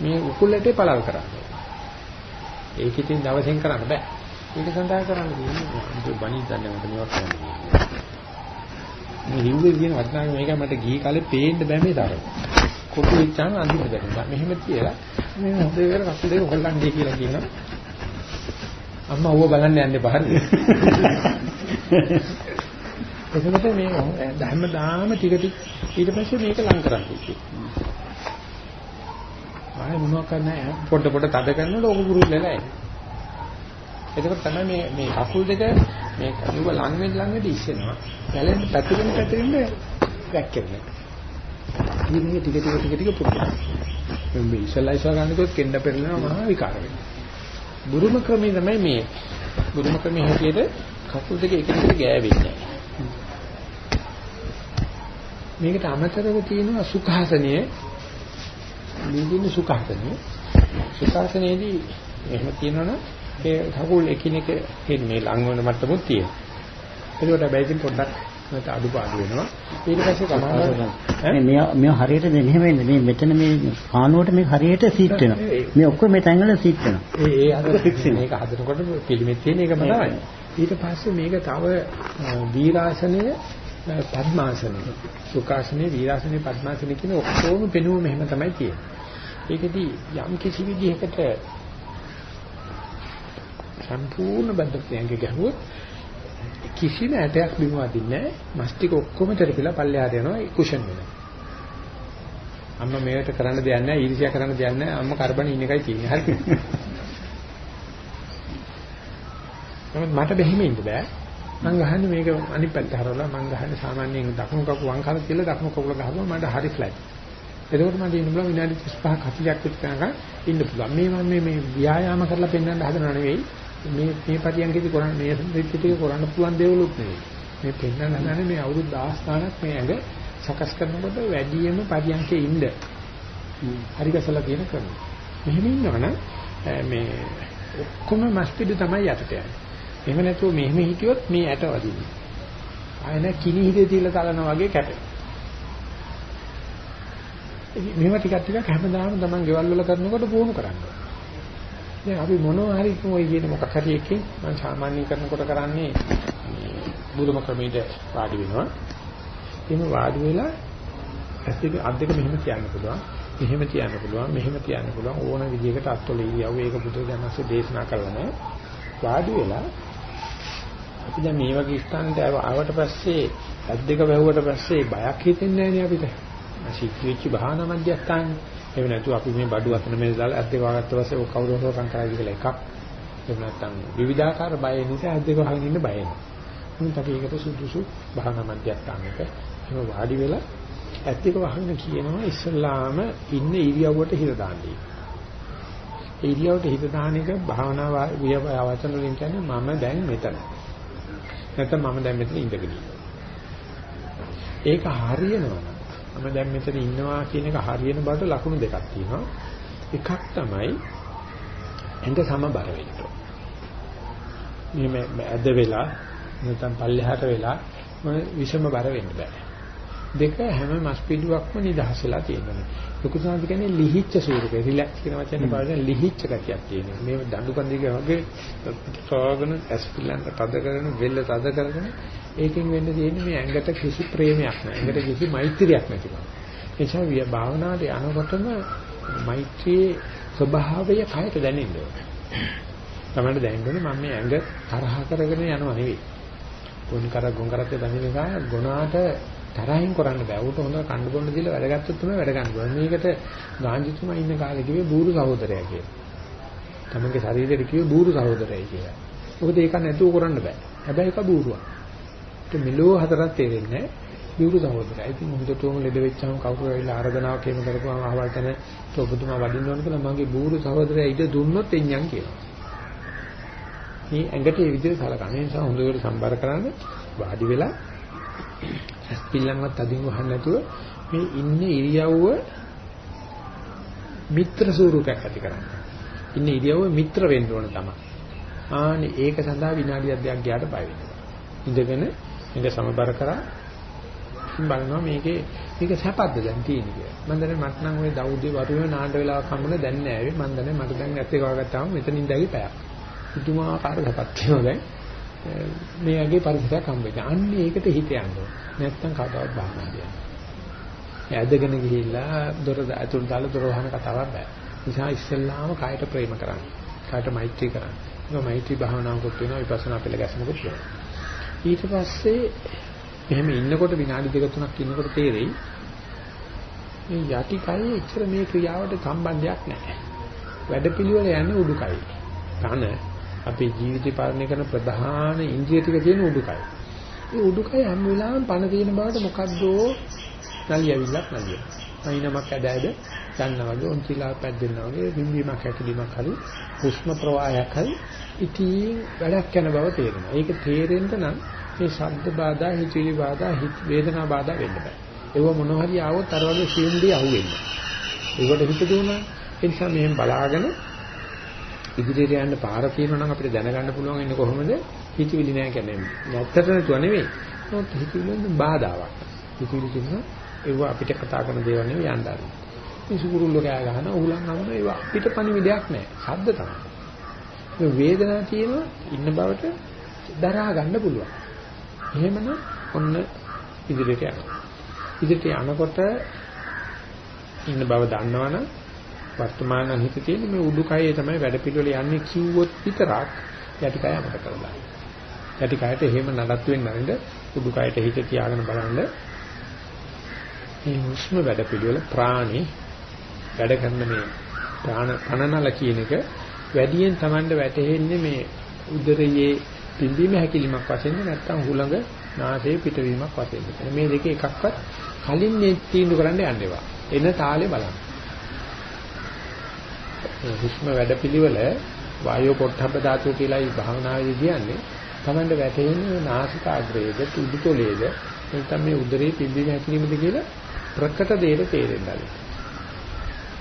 A: මේ උකුලට පළල් කරන්න. ඒක ඉතින් දවසෙන් කරන්න බෑ. ඒක සඳහා කරන්න තියෙන්නේ බණින් දන්නේ මට මේවා කරන්න. මේ හිව්වේ කියන වටිනාකම මේක මට ගිහි කාලේ පේන්න බෑ මේ තරම. කොටු වෙච්චාම අඳින්න බැහැ. මෙහෙම තියලා මේ හොඳ වෙලා කකුල් දෙක හොල්ලන්නේ කියලා කියනවා. අම්මා ඌව බලන්න යන්න එපා හරිද? එතකොට මේ ධර්මදාම ටික ටික ඊට පස්සේ මේක ලං කරන්න කිව්වා. ආයෙ මොනවක් කරන්නේ පොඩ පොඩ තද කරනකොට ඕක පුරුදු වෙලා එන්නේ. එතකොට තමයි මේ මේ කකුල් දෙක මේ කනුව ලං වෙන්න ලං වෙන්න ඉස්සෙනවා. පැලෙන් පැතිරෙන්න පැතිරෙන්න වැක්කෙන්නේ. ඊමේ ටික ටික ටික ටික පුරුදු. මේ ඉස්සලා ඉස්සලා ගන්නකොත් කෙන්ඩ පෙරලෙනවා මහා විකාර වෙනවා. බුරුම ක්‍රමය තමයි මේ. බුරුම ක්‍රමයේ හැටියට කකුල් දෙක එකිනෙකට ගෑවෙන්නේ මේකට අමතරව තියෙනවා සුඛාසනයේ නිදින සුඛාසනයේ සුඛාසනයේදී එහෙම තියෙනවනම් ඒ කකුල් එකිනෙක මේ ලං වෙන මට්ටමුත් තියෙනවා. ඒකට හැබැයි ඉතින් පොඩ්ඩක් මට අඩුපාඩු වෙනවා. ඊට පස්සේ
C: තමයි මේ මේ හරියට මෙහෙම වෙන්නේ මේ මෙතන මේ කානුවට මේ හරියට සීට් වෙනවා. මේ ඔක්කොම මේ තැන්වල සීට් වෙනවා.
A: ඒ ඒ අර මේක හදනකොට පිළිමෙත් තියෙන එකම තමයි. ඊට පස්සේ මේක තව වීරාසනය පద్මාසනය සුඛාසනය වීරාසනය පద్මාසනය කියන ඔක්කොම පෙනුම මෙහෙම තමයි තියෙන්නේ. ඒකෙදි යම් කිසි විදිහකට සම්පූර්ණ බද්ධකයන්ගේ ගැහුවොත් කිසිම ඇටයක් බිම වදින්නේ නැහැ. මස් ටික ඔක්කොම තරපිලා පල්ලෙහාට යනවා කුෂන් වෙනවා. අම්මා මේකට කරන්න දෙයක් නැහැ, ඊර්ෂ්‍යා කරන්න දෙයක් නැහැ. අම්මා කරබන ඉන්න එකයි තියෙන්නේ. හරි. නමුත් මට බෙහෙම ඉන්න බෑ. මං ගහන්නේ මේක අනිත් පැත්ත හරවලා මං ගහන්නේ සාමාන්‍යයෙන් දකුණු කකුල වම් කන කියලා දකුණු කකුල ගහනවා මට හරි ෆ්ලැට්. එතකොට මට ඉන්න පුළුවන් විනාඩි 35ක් 40ක් විතර ඉන්න පුළුවන්. මේ මම මේ මේ ව්‍යායාම කරලා පෙන්වන්න හදනව නෙවෙයි. මේ මේ පරියන්කේදී කරන්නේ මේ රිට්‍රීට් කරන්න පුළුවන් දේවලුත් නෙවෙයි. මේ පෙන්වන්න හදන්නේ මේ අවුරුදු 10 ගණක් මේ ඇඟ සකස් කරනකොට වැඩියෙන්ම පරියන්කේ ඉන්න. හරි ගසලා තියෙන ක්‍රම. මෙහෙම ඉන්නවනම් මේ ඔක්කොම මස්පිඩ තමයි යටට යන්නේ. එහෙම නැතුව මෙහෙම හිටියොත් මේ ඇට වදින්නේ. ආයෙ කිනි හිතේ තියලා තලනවා වගේ කැපේ. මේවා ටිකක් ටිකක් හැමදාම තමන් ගෙවල් වල කරනකොට පුහුණු කරන්න. දැන් අපි මොනවා හරි කොයි කියන මොකක් හරි එකකින් මම සාමාන්‍යයෙන් කරනකොට කරන්නේ බුදුම ක්‍රමයට වාඩි වෙනවා. එහෙම වාඩි වෙලා ඇස් දෙක අත් දෙක මෙහෙම තියන්න පුළුවන්. මෙහෙම තියන්න පුළුවන්. මෙහෙම තියන්න පුළුවන්. ඕන විදිහකට අත්වල ඉරියව් ඒක බුදු දනස්සේ දේශනා කළා වාඩි වෙලා අපි දැන් මේ වගේ ස්ථානට ආවට පස්සේ ඇත් දෙක වැහුවට පස්සේ බයක් හිතෙන්නේ නැහැ නේ අපිට. සිත් වෙච්ච භාවනා මධ්‍යස්ථානේ. එහෙම නැතු අපි මේ බඩු අතන මේ දාලා ඇත් දෙක වහගත්ත පස්සේ ඔය කවුරු හෝ සංකල්පය කියලා එකක්. එහෙම නැත්නම් විවිධාකාර බය නිසා ඇත් දෙක වහගෙන ඉන්න බය එනවා. මොකද අපි ඒකට සුදුසු භාවනා මධ්‍යස්ථානයක එහෙම වාඩි වෙලා ඇත් දෙක වහගෙන කියනවා ඉස්සල්ලාම ඉන්න ඉරියව්වට හිත දාන්නේ. ඒ ඉරියව්වට හිත දාන එක භාවනා වචන වලින් කියන්නේ මම දැන් මෙතන. නැත්නම් මම දැන් මෙතන ඉඳගෙන ඒක හරියනවා. මම දැන් මෙතන ඉන්නවා කියන එක හරියන බවට ලකුණු දෙකක් තියෙනවා. එකක් තමයි එඳ සමබර වෙන්න. මෙහෙම ඇද වෙලා නැත්නම් පල්ලෙහාට වෙලා මම විෂම බර වෙන්න බෑ. දෙක හැම මස් පිඩුවක්ම නිදහස් වෙලා තියෙනවා. ලොකු සාන්ති කියන්නේ ලිහිච්ච ස්වරූපේ රිලැක්ස් කියන වචනේ පාවිච්චි ලිහිච්ච ගතියක් තියෙනවා. මේ දඬු කන්දික වගේ සෝගන ඇස්පිලන්ට තද කරගෙන වෙල්ල තද කරගෙන ඒකෙන් වෙන්න තියෙන්නේ මේ ඇඟට කිසි ප්‍රේමයක් නැහැ. ඇඟට කිසි මෛත්‍රියක් නැතිකම. ඒ නිසා විය භාවනාවට යනකොටම මෛත්‍රියේ ස්වභාවය කයට දැනෙන්න ඕනේ. තමයි දැනෙන්නේ මම මේ ඇඟ තරහ කරගෙන යනවා නෙවෙයි. ගොන් කර ගොන් කරත් දැනෙන නිසා ගොනාට තරහින් කරන්න බෑ. උට හොඳ කන්න බොන්න දීලා වැඩ ගත්තොත් තමයි වැඩ ගන්න පුළුවන්. මේකට ගාන්ධිතුමා ඉන්න කාලේ කිව්වේ බూరు සහෝදරයා කියලා. තමන්ගේ ශරීරෙට කිව්වේ බూరు සහෝදරයයි කියලා. මොකද ඒක නැතුව කරන්න බෑ. හැබැයි ඒක බూరుවක්. ඒක මෙලෝ හතරක් තේරෙන්නේ බూరు සහෝදරයා. ඉතින් හොඳටම ලෙඩ වෙච්චාම කවුරු ඇවිල්ලා ආරාධනාවක් එහෙම කරපුවාම අහවල් තැන ඔබතුමා වඩින්න ඕන කියලා මගේ බూరు සහෝදරයා ඉද දුන්නොත් එඤ්ඤම් කියලා. මේ ඇඟට මේ විදිහට සලකන්නේ නිසා හොඳට සම්බර කරන්න වාඩි වෙලා ඇස් පිල්ලන්වත් අදින් වහන්න නැතුව මේ ඉන්නේ ඉරියව්ව මිත්‍ර ස්වරූපයක් ඇති කරගන්න. ඉන්නේ ඉරියව්ව මිත්‍ර වෙන්න ඕන තමයි. ආනේ ඒක සඳහා විනාඩියක් දෙකක් ගියාට බය වෙනවා. ඉඳගෙන ඉඳ සමබර කරා බලනවා මේකේ මේක සැපද්ද දැන් තියෙන්නේ කියලා. මම දැන් මට නම් ওই දවුදේ වරුවේ නාන්න වෙලාවක් හම්බුනේ දැන් නෑ ආවේ. මම දැන් මට දැන් ඇත්ත එක වගත්තාම මෙතනින් දැවි පැයක්. පුදුමාකාර සැපක් තියෙනවා දැන්. මේ වගේ පරිසරයක් හම්බෙන්න. අන්නේ ඒකට හිත යන්න ඕන. නැත්තම් කතාවක් බාහනා කියන්නේ. ඇදගෙන ගිහිල්ලා දොර ඇතුළට දාලා දොර වහන කතාවක් බෑ. නිසා ඉස්සෙල්ලාම කායට ප්‍රේම කරන්න. කායට මෛත්‍රී කරන්න. ඒක මෛත්‍රී භාවනාවකුත් වෙනවා විපස්සනා පෙළ ගැසෙනකොට වෙනවා. ඊට පස්සේ එහෙම ඉන්නකොට විනාඩි දෙක තුනක් ඉන්නකොට තේරෙයි මේ යටි කයේ ඉච්චර මේ ක්‍රියාවට සම්බන්ධයක් නැහැ. වැඩපිළිවෙල යන්නේ උඩුකයි. තන අපේ ජීවිතය පාලනය කරන ප්‍රධාන ඉන්ද්‍රිය ටික තියෙන උඩුකය. ඒ උඩුකය හැම වෙලාවෙම පණ තියෙන බවට මොකද්දෝ නලියවිල්ලක් නලිය. අයිනමක් ඇද ඇද යනවා වගේ ඔන්චිලා පැද්දෙනවා වගේ බිම්බීමක් හැකිලිමක් හරි හුස්ම ප්‍රවාහයක් හරි ඉතින් වැඩක් යන බව තේරෙනවා. ඒක තේරෙන්න නම් මේ ශබ්ද බාධා, හිතිලි බාධා, හිත වේදනා බාධා වෙන්න බෑ. ඒව මොන හරි ආවොත් අර වගේ සියුම්දී අහුවෙන්නේ. ඒකට හිත දුන්නා. ඒ නිසා මෙහෙම බලාගෙන ඉදිරියට යන්න පාර තියෙනවා නම් අපිට දැනගන්න පුළුවන් ඉන්නේ කොහොමද? හිතවිලි නෑ කියන්නේ. නැත්තට නතුව නෙවෙයි. මොකද හිතවිලි බාධාවක්. හිතවිලි කියන ඒව අපිට කතා කරන දේවල් නෙවෙයි යන්න මේ සුකුරුල්ල කෑ ගහන උහුලන් අම්ම ඒව අපිට පණිවිඩයක් නෑ. ශබ්ද තමයි. මේ වේදනාව තියෙනවා ඉන්න බවට දරා ගන්න පුළුවන්. එහෙමනම් ඔන්න ඉදිරියට යනවා. ඉදිරියට යනකොට ඉන්න බව දන්නවනම් වර්තමාන හිත තියෙන මේ උඩුකයේ තමයි වැඩපිළිවෙල යන්නේ කිව්වොත් විතරක් යටිකය අපට කරලා. යටිකයට එහෙම නඩත්තු වෙන්න නැන්ද උඩුකයට හිත තියාගෙන බලන්න මේ හුස්ම වැඩපිළිවෙල ප්‍රාණි වැඩ කරන මේ ප්‍රාණ පනනල කියන එක වැඩියෙන් Tamande වැටෙන්නේ මේ උදරයේ පිම්බීම හැකිලිමක් වශයෙන් නැත්නම් හුළඟ නාසයේ පිටවීමක් වශයෙන්. මේ දෙකේ එකක්වත් කලින් තීන්දුව කරන්න යන්න එපා. එන තාලේ බලන්න. හුස්ම වැඩපිළිවෙල වායෝ පොට්ටබ්බ ධාතුව කියලායි භාවනාවේදී කියන්නේ. Tamande වැටෙන්නේ නාසිකාග්‍රයේද උඩුතොලේද නැත්නම් මේ උදරයේ පිම්බීම හැකිලිමද කියලා ප්‍රකට දෙයට තේරෙන්නයි.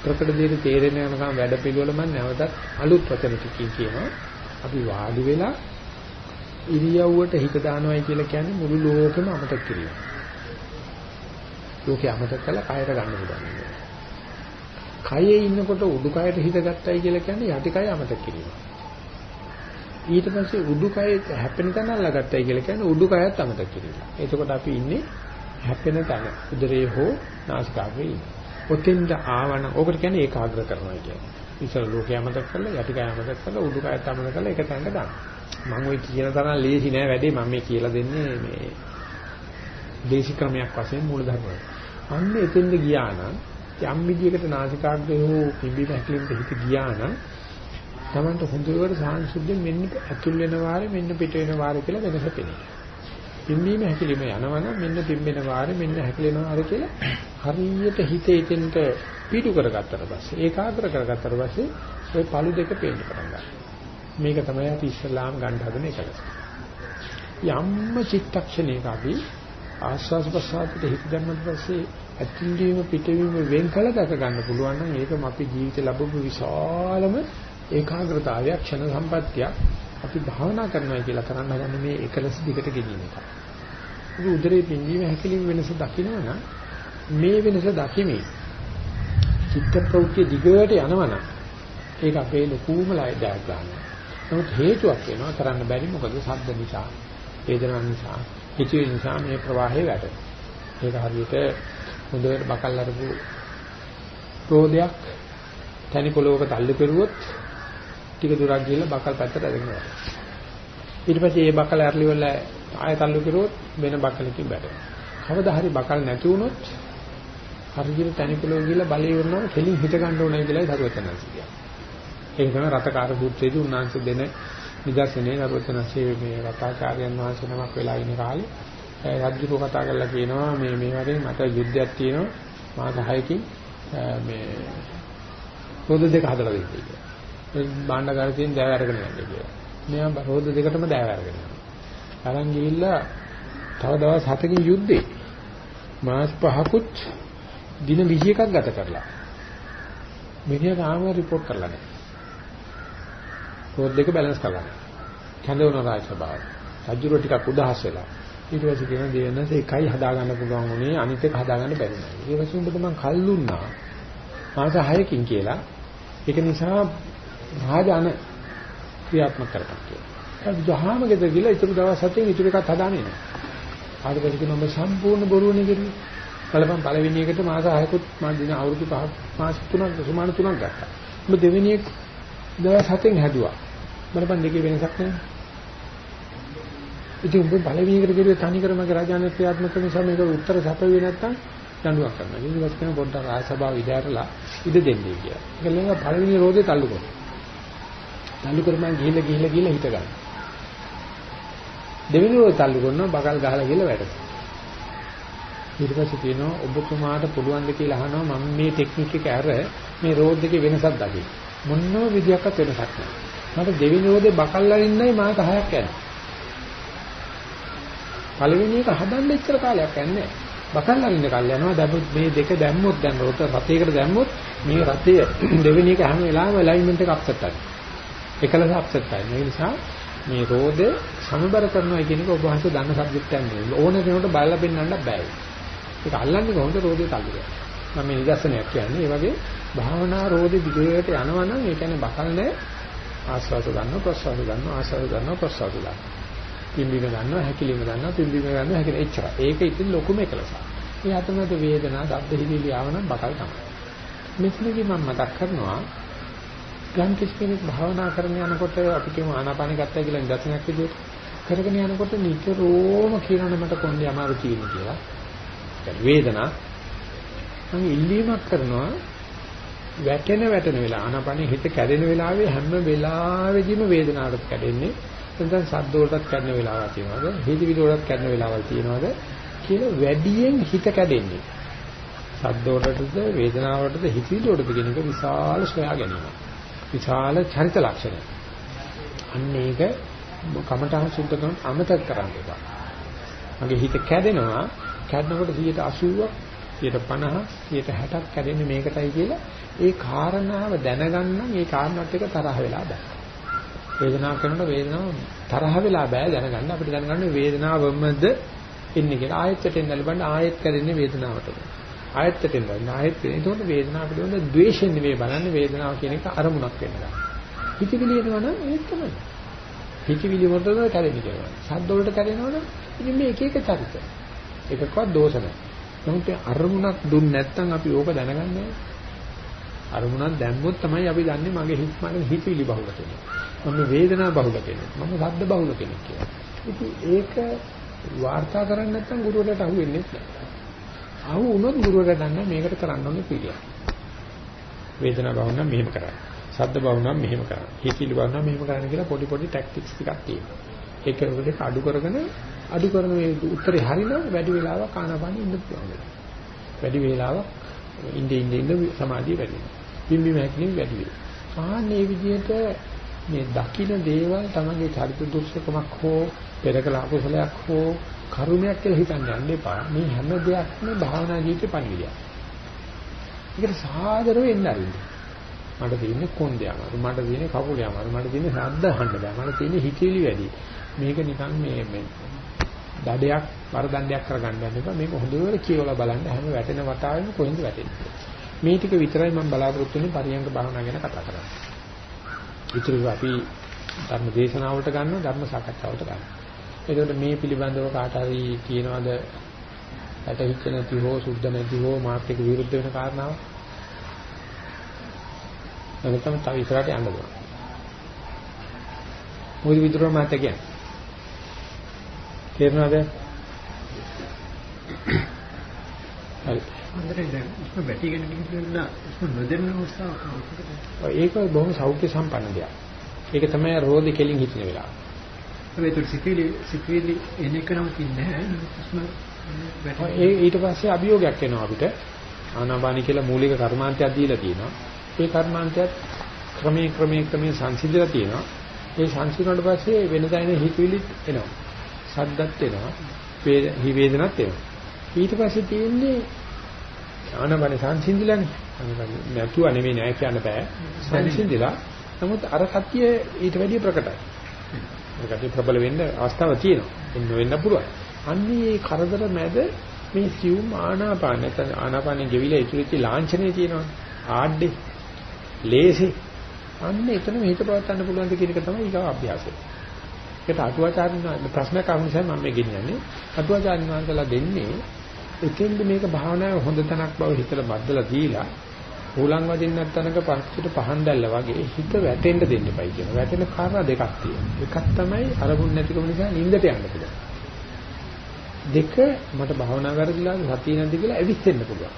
A: ප්‍රකට දෙයට තේරෙන යනකම් වැඩපිළිවෙල මම නැවතත් අලුත් වචන ටිකකින් කියනවා. අපි වාඩි වෙලා ඉරියව්වට හිත දානවයි කියලා කියන්නේ මුළු ලෝකෙම අමතක කිරීම. ලෝකේ අමතක කළා කයර ගන්න පුළුවන්. කයේ ඉන්නකොට උඩුකයට හිත ගත්තයි කියලා කියන්නේ යටි කය අමතක කිරීම. ඊට පස්සේ උඩුකයේ හැපෙන තැන අල්ලගත්තයි කියලා කියන්නේ උඩුකයත් අමතක කිරීම. එතකොට අපි ඉන්නේ හැපෙන තැන උදරයේ හෝ නාසිකාග්‍රේ ඉන්නේ. ඔතෙන්ද ආවන ඕකට කියන්නේ ඒකාග්‍ර කරනවා කියන්නේ. ඉතල ලෝකය අමතක කරලා යටි කය අමතක කරලා උඩුකයත් අමතක කරලා එක තැනකට ගන්න. මම ওই කියන තරම් ලේසි නෑ වැඩේ මම මේ කියලා දෙන්නේ මේ දේශික ක්‍රමයක් වශයෙන් මූලධර්ම වල. අන්න එතෙන්ද ගියා නම් යම් විදියකට නාසිකාග්‍රේ හෝ පිම්බි පැකිලින්ද හිත ගියා නම් තමන්ට හොඳට සාංශුද්ධියෙන් මෙන්න ඇතුල් වෙන වාරේ මෙන්න පිට වෙන වාරේ කියලා වෙනස පෙනේ. පිම්බීම හැකිලිම යනවනම් මෙන්න පිම්බෙන වාරේ මෙන්න හැකිලෙන වාරේ කියලා හරියට හිතේ එතෙන්ට පීඩු කරගත්තට පස්සේ ඒකාග්‍ර කරගත්තට පස්සේ ওই පළු දෙක පේන්න පටන් ගන්නවා. මේක තමයි අපි ඉස්ලාම් ගන්න හදන එකලස. යම්ම චිත්තක්ෂණයක අපි ආස්වාද ප්‍රසආතට හිත ගන්නත් පස්සේ ඇතුළේම පිටවීම වෙන් කළ දැක ගන්න පුළුවන් නම් ඒකම අපි ජීවිතේ ලැබපු විශාලම ඒකාග්‍රතාවයක් ක්ෂණ සම්පත්තියක් අපි භාවනා කරනවා කියලා කරන්න හදන්නේ මේ එකලස දිගට ගෙනියන එක. ඒක උදරේ පින්දීම හැකලින් වෙනස දකිනවනම් මේ වෙනස දකිමි. චිත්ත ප්‍රවෘත්ති දිගට යනවනම් ඒක අපේ ලකූම ලයිඩයක් ගන්නවා. නමුත් හේතුවක් වෙනවා කරන්න බැරි මොකද ශබ්ද නිසා, වේදනා නිසා, හිතේ නිසා මේ ප්‍රවාහය වැටෙනවා. ඒක හරියට හොඳට බකල් අරපු රෝදයක් තනි පොලොවක තල්ලු කරුවොත් ටික දුරක් ගිහලා බකල් පැත්තට අරගෙන යනවා. ඊට පස්සේ ඒ බකල් ඇරලි වල ආය තල්ලු කරුවොත් වෙන බකලකින් බැටෙනවා. කවදා හරි බකල් නැති වුණොත් හරියට තනි පොලොව ගිහලා බලය වුණාම කෙලින් හිට ගන්න ඕනයි කියලායි දරුවචනන්සේ කියන්නේ. ඒක තමයි රතකාර සූත්‍රයේදී උන්වහන්සේ දෙන නිදර්ශනේ දරුවචනන්සේ මේ රතාචාර්යයන් වහන්සේ නමක් වෙලා ඉන්න කාලේ රජුට කතා කරලා කියනවා මේ මේ වගේ මට යුද්ධයක් තියෙනවා මාස 6කින් මේ පොද දෙක හදලා දෙන්න කියලා. භාණ්ඩගාරේ තියෙන දෑව අරගෙන යන්නේ කියලා. මෙයා රෝද දෙකටම දෑව අරගෙන යනවා. අරන් ගිහිල්ලා තව දවස් 7කින් යුද්ධේ මාස 5කුත් දින 21ක් ගත කරලා. මිනිහා තාම report කරලා නැහැ. රෝද දෙක බැලන්ස් කරලා නැහැ. කැඳවන රාජ සභාව. රජුර ටිකක් උදහස් වෙලා. ඊට පස්සේ කියන දේනස එකයි හදාගන්න පුළුවන් උනේ අනිත් එක හදාගන්න බැරි නෑ. ඊට පස්සේ උඹට මං කල්ලුන්නා. මාස 6කින් කියලා. ඒක නිසා රාජාන ක්‍රියාත්මක කරපන් කියලා. ඒ ජහාම ගෙදර ගිහලා ඊටු දවස් හතෙන් ඊටු එකක් හදාන්නේ නැහැ. ආයෙත් පස්සේ කියනවා මම සම්පූර්ණ බොරුවනේ කිව්වේ. බලපන් පළවෙනි එකට මාස 6කුත් මම දින අවුරුදු 5 මාස 3ක් සුමාන 3ක් ගත්තා. ඔබ දෙවෙනි එක දවස් හතෙන් හැදුවා. බලපන් දෙකේ වෙනසක් නැහැ. ඉතින් ඔබ පළවෙනි එකට කිව්වේ තනි කරමගේ රාජාන ක්‍රියාත්මක නිසා මේක උත්තර සැපෙන්නේ නැත්තම් දඬුවම් කරනවා. ඊට පස්සේ කියන පොඩ්ඩක් රාජ සභාව ඉදාරලා ඉඩ දෙන්නේ කියලා. ඒක ලෙන්ග පළවෙනි රෝදේ තල්ලු කරනවා. තල්ලු කරපන් ගිහිල්ලා ගිහිල්ලා ගිහිල්ලා හිට ගන්න. දෙවෙනි රෝදේ තල්ලු කරනවා බගල් ගහලා ගිහලා වැටෙනවා. ඊට පස්සේ කියනවා ඔබතුමාට පුළුවන් ද කියලා අහනවා මම මේ ටෙක්නික් එක අර මේ රෝඩ් එකේ වෙනසක් දකින්න. මොනම විදියක්වත් වෙනසක් නැහැ. මට දෙවෙනි රෝදේ බකල් අරින්නයි මාස 6ක් යනවා. පළවෙනි එක හදන්න එච්චර කාලයක් යන්නේ බකල් අරින්න කල් යනවා. දැන් මේ දෙක දැම්මොත් දැන් රොත රතයකට දැම්මොත් මේ රතය දෙවෙනි එක හැම වෙලාවෙම ඇලයින්මන්ට් එක අප්සෙට් වෙනවා. එකලස අප්සෙට් වෙනවා. ඒ නිසා මේ රෝද සමබර කරනවා කියන එක ඔබ වහන්සේ දන්න සබ්ජෙක්ට් එකක් නෙවෙයි. ඕන කෙනෙකුට බලලා පෙන්වන්න බෑ. ඒක අල්ලන්නේ කොහොමද රෝදේ තල්ලු කරන්නේ. මම මේ නිදර්ශනයක් කියන්නේ. ඒ වගේ භාවනා රෝදේ දිගට යනවා නම් ඒ කියන්නේ බකල් නැහැ. ආස්වාද ගන්නවා ප්‍රසවාස ගන්නවා ආස්වාද ගන්නවා ප්‍රසවාස ගන්නවා. පිම්බීම ගන්නවා හැකිලිම ගන්නවා පිම්බීම ගන්නවා හැකිල එච්චර. ඒක ඉතින් ලොකුම එකලසක්. ඒ අතරමැද වේදනා, දබ්ද හිලිලි ආවනම් බකල් තමයි. මෙතනදී මම මතක් කරනවා යම් කිසි කෙනෙක් භාවනා කරන යනකොට අපි කියමු ආනාපානෙ ගත්තා කියලා නිදර්ශනයක් විදිහට කරගෙන යනකොට නිතරම කියනවනේ මට කොණ්ඩේ අමාරු තියෙන කියලා. දැන් වේදනා මම ඉල්ලීමක් කරනවා වැටෙන වැටෙන වෙලාව ආනාපානෙ හිත කැඩෙන වෙලාවේ හැම වෙලාවෙදිම වේදනාවට කැඩෙන්නේ නැත්නම් සද්ද වලටත් කැඩෙන වෙලාවක් තියෙනවද හිතවිලි වලටත් කැඩෙන වෙලාවල් තියෙනවද කියලා වැඩියෙන් හිත කැඩෙන්නේ සද්ද වලටද වේදනාවටද හිතවිලි වලටද කියන එක විශාල සොයා ගැනීමක් විශාල චරිත ලක්ෂණය. අන්න ඒක කමඨහං සුද්ධ කරන අමතක කරන්න එපා. මගේ හිත කැඩෙනවා කැඩනකොට 180ක් 150 160ක් කැඩෙන්නේ මේකටයි කියලා ඒ කාරණාව දැනගන්න ඒ කාරණාත් එක තරහ වෙලා බෑ. වේදනාව කරනකොට වේදනාව තරහ වෙලා බෑ දැනගන්න අපිට දැනගන්න වේදනාවමද ඉන්නේ කියලා ආයෙත් එන්න ලබන්න ආයෙත් කැඩෙන්නේ වේදනාවටද. ආයත්තට එන්න ආයත් එතකොට වේදනාව පිළිබඳ ද්වේෂයෙන් නෙවෙයි බලන්නේ වේදනාව කියන එක අරමුණක් වෙන්න ගන්න. හිතවිලි එනවනම් ඒක තමයි. හිතවිලි වලට කැරෙන්නේ කියලා. සද්ද වලට කැරෙනවනම් ඉතින් මේ එක එක චරිත. එකකවත් දෝෂ නැහැ. නමුත් අරමුණක් දුන්න නැත්නම් අපි ඕක දැනගන්නේ අරමුණක් දැම්මොත් තමයි අපි දන්නේ මගේ හිත මගේ හිතවිලි බහුල කෙනෙක්. මම වේදනා බහුල කෙනෙක්. මම ශබ්ද බහුල කෙනෙක් කියලා. ඉතින් ඒක වාර්තා කරන්නේ නැත්නම් ගුරුවරයාට අහු වෙන්නේ නැහැ. අහු වුණොත් ගුරුවරයා දන්නා මේකට කරන්න ඕනේ පිළියක්. වේදනා බහුව නම් මෙහෙම කරන්න. ශබ්ද බහුව නම් මෙහෙම කරන්න. හිතවිලි බහුව නම් මෙහෙම කරන්න කියලා පොඩි පොඩි ටැක්ටික්ස් ටිකක් තියෙනවා. ඒක උඩට අඩු කරගෙන අඩු කරන මේ උත්තරේ හරිනම් වැඩි වෙලාවක් ආනාපානෙ ඉන්න පුළුවන්. වැඩි වෙලාවක් ඉඳින් ඉඳින් ඉඳ සමාධිය වැඩි වෙනවා. පිම්බි මහැකිලින් වැඩි වෙනවා. ආන්නේ විදිහට මේ දකින්න දේවල් තමගේ චරිත දුර්ශකමක් හෝ පෙරකල අකුසලයක් හෝ කර්මයක් කියලා හිතන්න යන්න එපා. මේ හැම දෙයක්ම භාවනා ජීවිතේ පණිවිඩයක්. ඒකට සාදරව එන්න අරින්න. මට තියෙන්නේ කොන්දේ අමාරු, මට තියෙන්නේ කකුලේ අමාරු, මට තියෙන්නේ ශබ්ද අහන්න බෑ, මට තියෙන්නේ හිතවිලි වැඩි. මේක නිකන් මේ මේ දඩයක් වරදණ්ඩයක් කරගන්න යන්න එපා. මේක හොඳට කියවලා බලන්න හැම වැටෙන වතාවෙම කොහෙන්ද වැටෙන්නේ. මේ ටික විතරයි මම බලාපොරොත්තු වෙන්නේ පරියංග භාවනා ගැන කතා කරන්නේ. ඉතින් අපි ධර්ම දේශනාවලට ගන්නවා ධර්ම සාකච්ඡාවලට ගන්නවා. එතකොට මේ පිළිබඳව කාට හරි කියනවාද ඇටහිච්ච නැති හෝ සුද්ධ නැති හෝ මාත් එක්ක විරුද්ධ වෙන කාරණාවක්? නැත්නම් තව ඉස්සරහට යන්න ඕන. මොකද විදුර මාත් කියන්නේ? තේරෙනවද? හරි.
B: හොඳට දැන් ඉස්ම බැටිගෙන ගිහින් ඉස්ම නොදෙන්න අවස්ථාවක්
A: ඒක බොහොම සෞඛ්‍ය සම්පන්න දෙයක්. ඒක තමයි රෝදි කෙලින් හිටින වෙලාව.
B: ඒක සිතිවිලි සිතිවිලි එන එක නම් තින්නේ
A: ඒ ඊට පස්සේ අභියෝගයක් එනවා අපිට. ආනාපානි කියලා මූලික කර්මාන්තයක් දීලා තියෙනවා. ඒ කර්මාන්තයත් ක්‍රමයේ ක්‍රමයේ ක්‍රමයේ සංසිඳලා තියෙනවා. ඒ සංසිඳුණාට පස්සේ වෙනදා එන හිතවිලිත් එනවා. සද්දත් එනවා. වේදනත් එනවා. ඊට පස්සේ තියෙන්නේ ආනබන සංසිඳිලානේ. ආනබන නැතුව නෙමෙයි නෑ කියන්න බෑ. සංසිඳිලා. නමුත් අර කතිය ඊට වැඩිය ප්‍රකටයි. ඒකට ප්‍රබල වෙන්න අවස්ථාවක් තියෙනවා. එන්න වෙන්න පුළුවන්. අන්නේ මේ කරදර මැද මේ සියුම් ආනාපාන නැත්නම් ආනාපානෙ ගෙවිලා ඉතුරුච්ච ලාංඡනේ තියෙනවා. ආඩේ. ලේසි. අන්න එතන හිත පවත්වන්න පුළුවන් ද කියන එක තමයි ඊගා අභ්‍යාසය. ඒකට අටුවාචාර්ය ප්‍රශ්නයක් අහන නිසා මම මේ ගෙනියන්නේ. අටුවාචාර්ය වහන්සේලා දෙන්නේ එතෙන්ද මේක භාවනාවේ හොඳ තැනක් බව හිතලා බද්දලා දීලා උලන් වදින්න නැත්නම්ක පස්සට පහන් දැල්ල වගේ හිත වැටෙන්න දෙන්න එපයි කියන. වැටෙන කාරණා දෙකක් තියෙනවා. එකක් තමයි අරමුණ නැතිකම නිසා නිින්දට යන්න පුළුවන්. දෙක මට භාවනා කරලා සතිය නැති කියලා ඇවිස්සෙන්න පුළුවන්.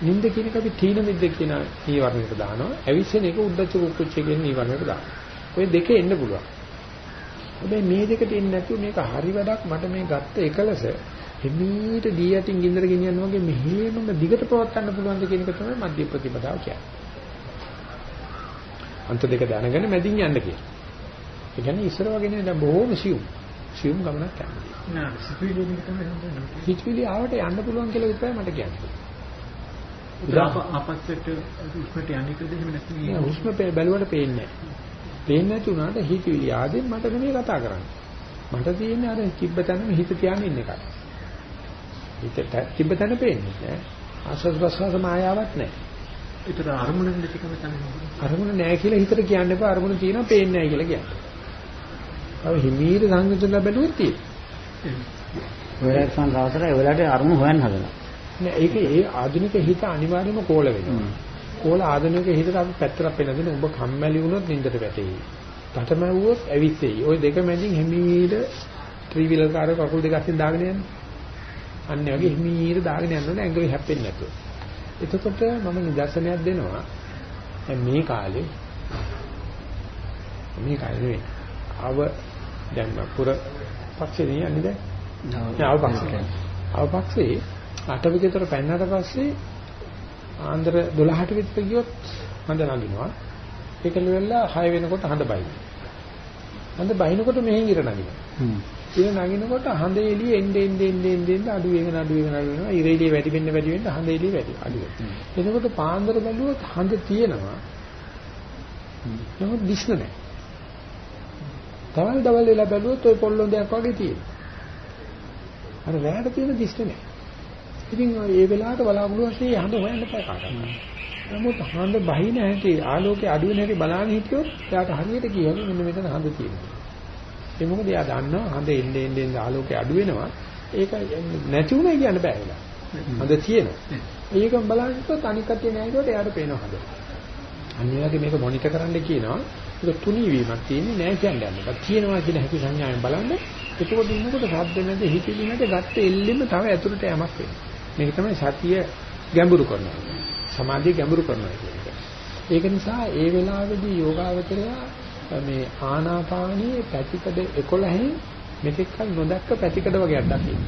A: නිින්ද කියන එක අපි තීන මිද්ද කියන නීවරණයට දානවා. ඇවිස්සෙන එක උද්දච්ච කුක්කුච්ච කියන නීවරණයට දානවා. ඔය දෙකේ එන්න පුළුවන්. හැබැයි මේ දෙකට එන්නේ නැතුව මේක හරි වැඩක් මට මේ ගත්ත එකලස හිමීට දී යටින් ගින්දර ගෙනියන්න වගේ මෙහෙමම දිගට පවත් ගන්න පුළුවන්ද කියන එක තමයි මධ්‍ය ප්‍රතිපදාව කියන්නේ. අන්ත දෙක දැනගෙන මැදින් යන්න කියන. ඒ කියන්නේ ඉස්සර වගේ නෙවෙයි දැන් බොහෝම සියුම්. සියුම් ගමනක්
B: හොඳ.
A: හිතවිලි ආවට යන්න පුළුවන් කියලා විතරයි මට කියන්නේ.
B: ආපස්සට උස්මට යන්නේ කද එහෙම නැත්නම්
A: හුස්ම බැලුවට පේන්නේ නැහැ. පේන්නේ නැති උනාට හිතවිලි ආදෙන් මට නෙමෙයි කතා කරන්නේ. මට තියෙන්නේ අර කිබ්බතනම හිත තියාගෙන ඉන්න එකයි. හිතට කිබ්බතන පේන්නේ නැහැ. ආස්වාද ප්‍රසවාස මායාවක් නැහැ.
B: ඒතර අරමුණ නැතිකම තමයි.
A: අරමුණ නැහැ කියලා හිතට කියන්න එපා. අරමුණ තියෙනවා පේන්නේ නැහැ කියලා කියන්න. අව හිමීර සංගතන බැලුවොත් තියෙන්නේ.
C: ඔයාලට සංසාරතර ඒ වෙලාවට අරමුණ හොයන්න හදනවා.
A: නෑ ඒක ඒ ආධුනික හිත අනිවාර්යයෙන්ම කෝල වෙනවා. කෝල ආධුනික හිතට අපි පැත්තට පෙන්නගෙන ඔබ කම්මැලි වුණොත් නින්දට වැටෙයි. තටමැව්වොත් ඇවිස්සෙයි. ওই දෙක මැදින් හිමීර ත්‍රිවිලර් කාර්ය කකුල් දෙක අස්සින් දාගෙන යන්නේ. අන්න වගේ හිමීර දාගෙන යනකොට ඇඟේ හැප්පෙන්නේ නැතුව. එතකොට මම නිදර්ශනයක් දෙනවා. දැන් මේ කාලේ මේ කාලේ නෙවෙයි. අව දැන් පුර පක්ෂේ නේ දැන්. නෑ අව පක්ෂේ. අව පක්ෂේ අට විතර පැන්නට පස්සේ ආන්දර 12ට විතර ගියොත් හඳ නගිනවා. ඒක ලෙවලා 6 වෙනකොට හඳ බයි. හඳ බයිනකොට මෙහෙන් ඉර නගිනවා. හ්ම්. ඉර නගිනකොට හඳ එළිය එන්නේ එන්නේ එන්නේ එන්නේ අඩු වෙන අඩු වෙන අඩු වෙනවා. ඉර එළිය වැඩි වෙන්න වැඩි වෙන්න හඳ එළිය වැඩි අඩු වෙනවා. එතකොට පාන්දර බැලුවොත් හඳ තියෙනවා. නමුත් දිස්න නැහැ. තවල් දවල් වෙලා බැලුවොත් ওই පොල්ලොන්දයක් වගේ තියෙනවා. අර රැයට තියෙන දිස්න නැහැ. ඉතින් ඒ වෙලාවට බලාපොරොත්තු වශයෙන් හඳ හොයන්න බෑ කාටවත්. නමුත් හඳ බහින හැටි ආලෝකයේ අඩු වෙන හැටි බලන්න හිටියොත් එයාට හරියට කියවල මෙන්න මෙතන හඳ තියෙනවා. ඒ මොකද එයා දන්නවා හඳ එන්නේ එන්නේ ආලෝකයේ අඩු වෙනවා. ඒක නැති උනේ කියන්න බෑ වෙලා. හඳ තියෙනවා. ඒක බලනකොට අනික් කටිය නෑ ඒකට එයාට පේනවා හඳ. අනිවාර්යයෙන් මේක මොනිටර් කරන්න කියනවා. ඒක තුනී වීමක් තියෙන්නේ නෑ කියන්නේ යන්න. තියෙනවා කියන හැකි සංඥාවෙන් බලන්න. එතකොට ඉන්නකොට ශබ්ද නැද හිතිලි නැද ගත්ත එල්ලෙම තව ඇතුළට යමක් වෙනවා. මේක තමයි සතිය ගැඹුරු කරනවා. සමාධිය ගැඹුරු කරනවා කියන්නේ. ඒක නිසා ඒ වෙලාවේදී යෝගාවචරය මේ ආනාපානයේ පැතිකඩ 11 මෙතෙක් කල නොදැක්ක පැතිකඩ වගේක් දකින්න.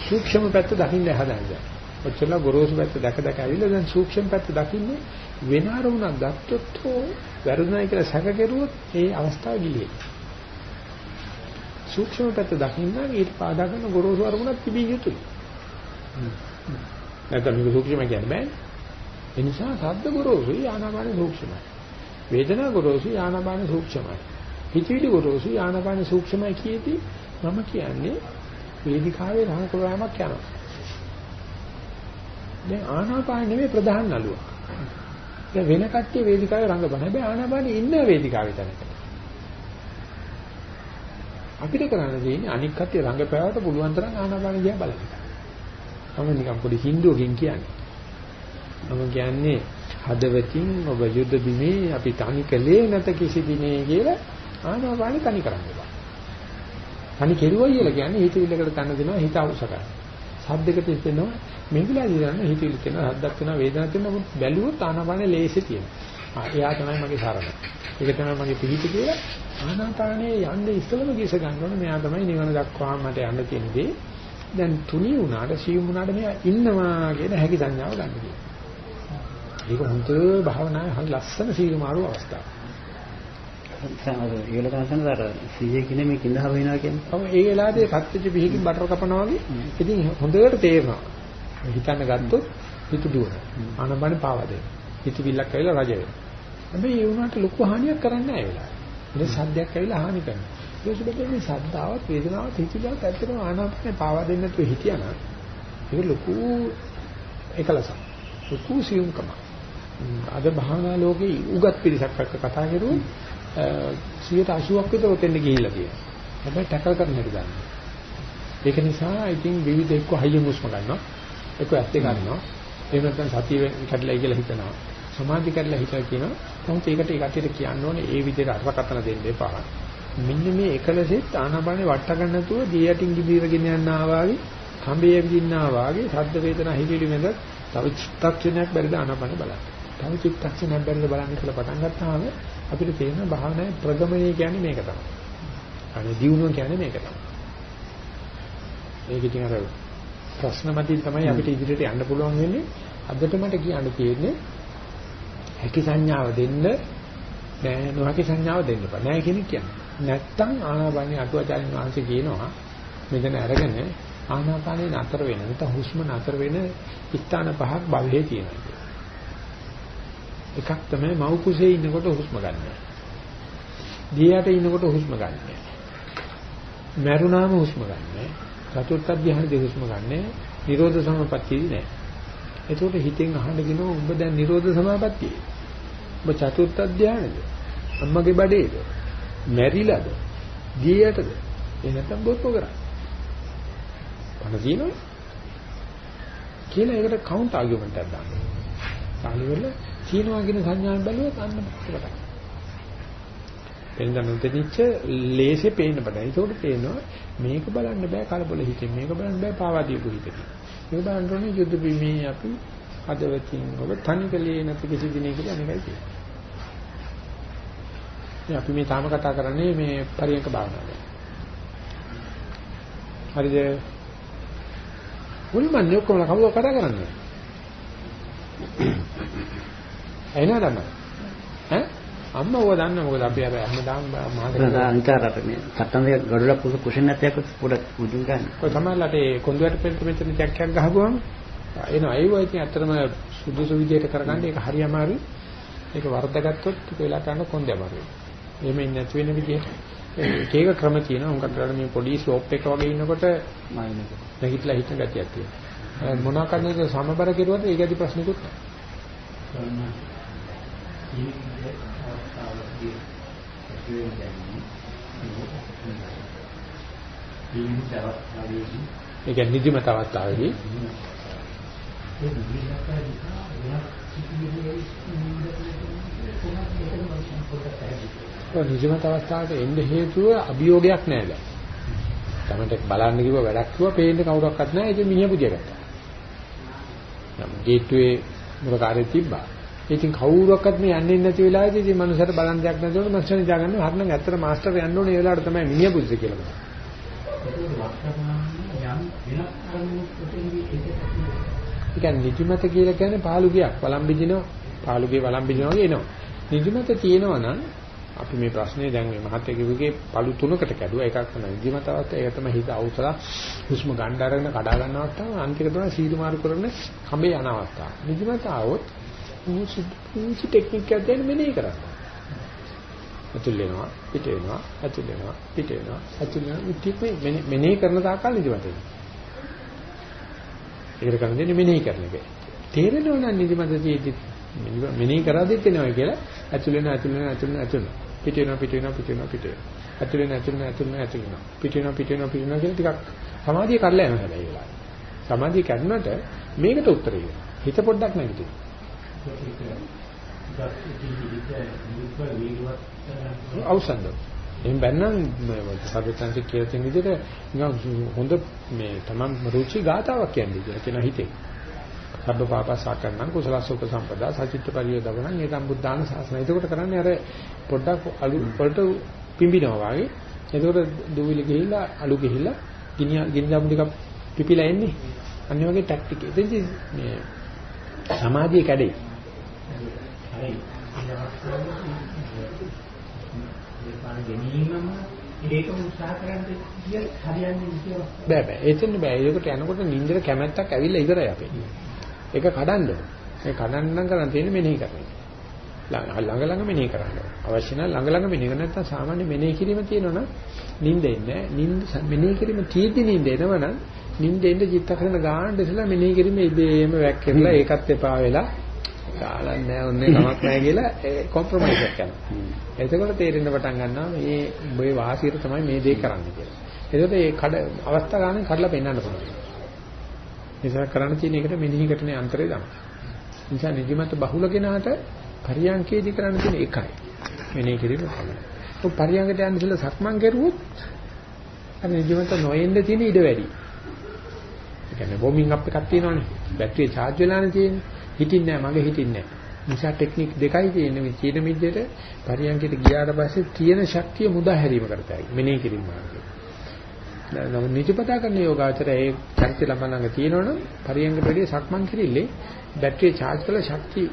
A: සූක්ෂම පැත්ත දකින්න හදන්නේ. ඔච්චර ගොරෝසු පැත්ත දැක දැක ඇවිල්ලා දැන් සූක්ෂම පැත්ත දකින්නේ වෙන අරමුණක් ගත්තොත් හෝ වැරදුනායි කියලා සැක කෙරුවොත් ඒ අවස්ථාව ගිලියි. සූක්ෂම පැත්ත දකින්න ඊට පාදා කරන ගොරෝසු අරමුණක් තිබිය යුතුයි. නැත්නම් මේක සූක්ෂම කියන්නේ බෑ. ඒ නිසා සද්ද ගොරෝසුයි ආනාපාන සූක්ෂමයි. වේදනා ගොරෝසුයි ආනාපාන සූක්ෂමයි. හිතවිලි ගොරෝසුයි ආනාපාන සූක්ෂමයි කියේදී මම කියන්නේ වේදිකාවේ රහක ප්‍රාමයක් යනවා. දැන් ආනාපාන නෙමෙයි ප්‍රධාන නළුව. දැන් වෙන කට්ටිය වේදිකාවේ රඟපන. හැබැයි ආනාපානෙ ඉන්න වේදිකාවේ තැනකට. අපිට කරන්න තියෙන්නේ අනික් කට්ටිය රඟපෑවට පුළුවන් තරම් ආනාපාන දිහා බලන්න. මම නිකන් පොඩි හින්දුවකින් කියන්නේ. මම කියන්නේ හදවතින් ඔබ යුද්ධ බිමේ අපි තනි කලේ නැත කිසි දිනේ කියලා ආනාපානෙ තනි කරන්න බෑ. තනි කෙරුවයි කියලා කියන්නේ හිතවිල්ලකට තන දෙනවා හිත අවශ්‍යකයි. සද්දයකට හිතෙනවා මේ විලාදී ගන්න හිතවිලි තියෙනවා හද්දක් වෙනවා වේදනාවක් තියෙනවා බැලුවොත් ආනාපානෙ ලේසි තියෙනවා. ආ එයා තමයි මගේ සරණ. ඒක තමයි මගේ පිහිට කියලා ආනාපානේ යන්න ඉස්සලම කිස ගන්න ඕනේ මෙයා තමයි නිවන දක්වා මට යන්න තියෙන දේ. දැන් තුනී වුණාට සියුම් වුණාට මෙයා ඉන්නවා කියන හැකි සංඥාව ගන්න කියනවා. ඒක හොඳ භාවනාවේ හරි ලස්සන සීමාරු අවස්ථාවක්.
C: සමහර ඊළ කනසනතර 100 කිනේ මේ කිඳහ වෙනවා කියන්නේ.
A: ඔව් ඒ වෙලාවේ පත්‍ත්‍ච බිහිකින් බටර් කපනවා වගේ ඉතින් හොඳට තේරෙනවා. හිතන්න ගත්තොත් හිත දුවන. ආනබනේ පාවා දෙන. හිත බිල්ලක් ඇවිල්ලා රජ වෙනවා. හැබැයි ඒ වුණාට ලොකු හානියක් කරන්නේ නැහැ ඒ වෙලාවේ. ඒ සද්දයක් ඇවිල්ලා හානි කරනවා. පස්සේ මේ සද්දාවත් වේදනාවත් හිතිලාවත් ඇත්තටම ආනපනේ පාවා දෙන්න නැතුව හිටියානම් ඒක ලොකු එකලසක්. ලොකු සියුම්කමක්. අද භාවනා ලෝකේ උගත් පිරිසක් එක්ක කතා කරුවොත් 180ක් විතර ඔතෙන් ගිහිල්ලා තියෙනවා. හැබැයි ටැකල් කරන්න හැටි දන්නේ. ඒක නිසා ඉතින් විවිධ එක්ක හයියෙන් හුස්ම ගන්නවා. එක්ක ඇස් දෙක ගන්නවා. එහෙම නැත්නම් සතිය කැඩලා කියලා හිතනවා. සමාධි කැඩලා හිතලා කියනවා. නමුත් ඒකට ඒ කටියට කියන්න ඕනේ ඒ විදිහට අර්ථකථන දෙන්න එපා. මෙන්න මේ එකලසෙත් ආනාපානේ වට ගන්න නැතුව දී යටින් ගිබීරගෙන යනවා වාගේ, කඹේ විදින්නා වාගේ, සද්ද වේදනා හිතිලි මැද තව චිත්තක්ෂණයක් බැරිද ආනාපානේ බලන්න. තව චිත්තක්ෂණයක් බැරිද බලන්න කියලා පටන් ගත්තාම අපිට තේරෙන භාවනාවේ ප්‍රගමණය කියන්නේ මේක තමයි. අනේ දියුණුව කියන්නේ මේක තමයි. ඒක ඉතින් අර ප්‍රශ්න මතින් තමයි අපිට ඉදිරියට යන්න පුළුවන් වෙන්නේ. අදට මට කියන්න තියෙන්නේ හැකි සංඥාව දෙන්න නෑ නොහැකි සංඥාව දෙන්න බෑ. නෑ කෙනෙක් කියන්නේ. නැත්තම් ආනාපානිය අටුවාචාරින් වහන්සේ කියනවා මෙතන අරගෙන ආනාපානිය නතර වෙන නැත්නම් හුස්ම නතර වෙන ස්ථාන පහක් භවයේ තියෙනවා. එකක් තමයි මව් කුසේ ඉන්නකොට හුස්ම ගන්න. දියට ඉන්නකොට හුස්ම ගන්න. මරුණාම හුස්ම ගන්න. චතුර්ථ ධ්‍යානදී හුස්ම ගන්න. නිරෝධ සමාපත්තියදී නෑ. එතකොට හිතෙන් අහන්නගෙන උඹ දැන් නිරෝධ සමාපත්තියේ. ඔබ චතුර්ථ ධ්‍යානද? අම්මගේ බඩේද? මැරිලාද? දියයටද? ඒ නැත්තම් බොත්තු කරා. පණ දිනනවා. කියලා ඒකට කවුන්ට් ආගියුමන්ට් එකක් දාන්න. සාලිවල තියනවා කියන සංඥාවෙන් බැලුවොත් අන්න පිටකට. එන්න නොදෙනිච්ච ලේසෙ පේන්න බෑ. ඒකට පේනවා මේක බලන්න බෑ කලබල හිතෙන්. මේක බලන්න බෑ පාවාදීපු හිතෙන්. මේක බලන්න ඕනේ යුද්ධ බිමේ අපි හදවතින් ඔබ තනිකලේ නැති කිසි දිනයක අනේකයි තියෙන්නේ. අපි මේ තාම කතා කරන්නේ මේ පරියන්ක භාවනාව ගැන. හරිද? මුල්මන් ඔක්කොම කවුද කතා කරන්නේ? එනවා දන්නවද? ඈ අම්මා ඔය දන්න මොකද අපි අර හැමදාම මහා
C: අනිකාරට මේ කට්ටන්දේ ගඩොලක් පුස කුෂන් නැත්යක් පොඩ උඩින් ගන්න.
A: ඔය සමහරලාට ඒ කොඳුයට පෙරට මෙතන ජැක්කයක් ගහපුවම එනවා ඒව ඉතින් ඇත්තටම සුදුසු විදිහට කරගන්න ඒක හරි අමාරුයි. ඒක වර්ධගත්තොත් ඒක වෙලා ගන්න කොන්දේ අමාරුයි. එහෙම ඉන්නේ නැති වෙන විදිහට එක එක ක්‍රම තියෙනවා. උන්කට මේ පොඩි ස්ලෝප් එක වගේ ඉන්නකොට නැගිටලා හිටන ගතියක් තියෙනවා. මොනවා කරන්නද සමබර කෙරුවොත් ඒක ඇති ප්‍රශ්නකුත් නැහැ.
D: ජීවිතයේ අවස්ථාවකදී ඇතිවෙන දැනීම ජීවිත අවස්ථාවේදී
A: ඒ කියන්නේ නිදිමත අවස්ථාවේදී
D: ඒ නිදිමත නිසා වෙනස් සිතිවිලි
A: ඔය නිදිමත අවස්ථාවට එන්න හේතුව අභියෝගයක් නෑ දැන්. තමන්ට බලන්න කිව්ව වැඩක් කිව්ව පේන්න කවුරක්වත් නෑ ඒක මිනිහ පුදිය ගත්තා. නම් ගේට්ටුවේ මොන කාර්යයක් තිබ්බා. ඉතින් කවුරක්වත් මේ යන්නේ නැති වෙලාවේදී ඉතින් මනුස්සයට බලන්න දෙයක් නැතුව මනුස්සය නිදාගන්න හරිනම් ඇත්තට මාස්ටර් යන්න ඕනේ ඒ වෙලාවට තමයි මිනිහ පුදිය කියලා බලන්න. ඒ කියන්නේ නිදිමත කියලා කියන්නේ පාළුගයක් වළම්බිදිනවා පාළුගේ වළම්බිදිනවා වගේ එනවා. නිදිමත තියෙනවා නම් අපි මේ ප්‍රශ්නේ දැන් මේ මහත්ය කිව්වගේ පළු තුනකට කැඩුවා එකක් තමයි නිදිමත අවස්ථාව ඒක තමයි හිත අවසලා හුස්ම ගන්න අරගෙන කඩා ගන්න අවස්ථාව අන්තික තමයි සීළු මාරු කරන කඹේ යන අවස්ථාව. නිදිමත આવොත් මුචි ටෙක්නික් එකක් දෙන්න මෙනේ කරන්නේ. අතුල් වෙනවා පිට වෙනවා අතුල් වෙනවා පිට වෙනවා අතුල් වෙනවා ඉතින් මෙනේ කරන තාක්කල් නිදිමත එනවා. ඒකට කරන දෙන්නේ මෙනෙහි කරන එක. තේරෙනව නම් නිදිමත තියෙද්දි මෙනෙහි කරද්දිත් එනවා කියලා ඇතුළ වෙන ඇතුළ වෙන ඇතුළ වෙන ඇතුළ පිට වෙනවා පිට වෙනවා පිට වෙනවා පිට වෙනවා. ඇතුළ වෙන ඇතුළ වෙන ඇතුළ වෙන ඇතුළ වෙනවා. පිට වෙනවා පිට වෙනවා පිට වෙනවා කියලා ටිකක් සමාධිය කඩලා යනවා හැබැයි ඒලා. සමාධිය කැඩුණට මේකට උත්තරය හිත පොඩ්ඩක් නැගිටිනවා. අවසන්ද එහෙන් බැන්නම් සබ්බතන්ති කියලා තියෙන විදිහට නිකන් හොඳ මේ තමන් රුචි ගාතාවක් කියන්නේ කියලා කියන හිතේ. සබ්බ පාපසාකරණං කුසලසෝක සම්පදා සචිත්ත පරියෝදවණං ඒතම් බුද්ධාන සාසන. එතකොට කරන්නේ අර පොඩ්ඩක් අලු වලට පිඹිනවා වගේ. එතකොට දුවිලි ගිහිල්ලා අලු ගිහිල්ලා ගිනි ගිනි දම් ටිකක් පිපිලා එන්නේ. අනිත් වගේ ටැක්ටික්. එතෙන්දි මේ සමාධිය කැඩේ. බෑ බෑ. එතෙන් බෑ. ඒකට යනකොට නින්දර කැමැත්තක් ඇවිල්ලා ඉවරයි අපේ. ඒක කඩන්න ඕන. මේ කඩන්න නම් කරන් තියෙන්නේ මෙනෙහි කරන එක. ළඟ ළඟ මෙනෙහි කරන්න ඕන. අවශ්‍ය නම් ළඟ ළඟ මෙනෙහි කරන නැත්නම් සාමාන්‍ය මෙනෙහි කිරීම තියෙනවනම් නිින්ද එන්නේ නැහැ. නිින්ද මෙනෙහි කිරීම තියෙද්දි නිින්ද එනවනම් නිින්ද එන්න චිත්තකරන ගාන දෙසලා මෙනෙහි කිරීම ඉබේම වැක්කෙලා ඒකත් එපා වෙලා කාලක් නැහැ ඔන්නේ කමක් නැහැ කියලා කොම්ප්‍රොමයිස් එකක් කරනවා. එතකොට තේරෙන්න පටන් ගන්නවා මේ ඔබේ වාසියට තමයි මේ දේ කරන්න කියලා. එතකොට මේ කඩ අවස්ථා ගානෙන් කඩලා පෙන්වන්න පුළුවන්. නිසා කරන්න තියෙන එකට මෙනෙහි කරන්නේ අන්තරේ තමයි. නිසා නිදිමත බහුල කෙනාට පරියන්කේදී කරන්න තියෙන එකයි. මෙනෙහි කිරීම තමයි. ඔය පරියන්කට යන්න ඉස්සෙල්ලා සක්මන් කරුවොත් අර නිදිමත නොයෙන්න තියෙන ඉඩ වැඩි. ඒ කියන්නේ වෝමින් අප් එකක් තියෙනවනේ. බැටරිය charge වෙලානේ තියෙන්නේ. හිටින්නේ නැහැ මගේ හිටින්නේ නැහැ. නිසා ටෙක්නික් දෙකයි තියෙන්නේ මේ චීන මිද්දේට පරියන්කයට ගියාට පස්සේ තියෙන ශක්තිය මුදා හැරීම කරතයි. මෙනෙහි කිරීම මාර්ගය. නමුත් නිතිපතා කරන යෝගාචරය ඒ චරිත ළමනඟ තියෙනවනම් පරියන්කට වැඩි සක්මන් කිරිල්ලේ බැටරිය charge කරලා ශක්තිය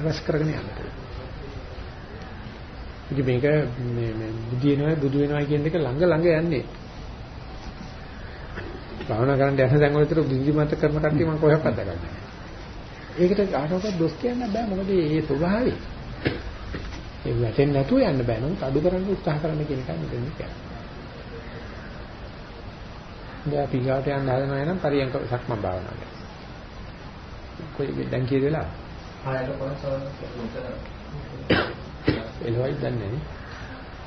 A: රස කරගෙන යනවා. ඉතින් මේක මේ මේ බුදු වෙනවා බුදු වෙනවා කියන එක ළඟ ළඟ යන්නේ. භාවනා කරන්න යන දැන් වල විතර බුද්ධිමත් කරන කට්ටිය මම කොහෙවත් අදගන්නේ. ඒකට කාටවත් දොස් කියන්න බෑ මොකද මේ ස්වභාවය. ඒ වැටෙන්නේ නැතුව යන්න බෑ නමුත් අඩු කරන්න උත්සාහ කරන්න කියන එකයි මෙතන කියන්නේ. දැන් අපි ගාට යන්න හදනවා නම් පරියන්ක සක්මන් භාවනාව. කොයි දැන් කීයද වෙලා?
D: ආයත කොහොමද
A: එළවයි දන්නේ නේ.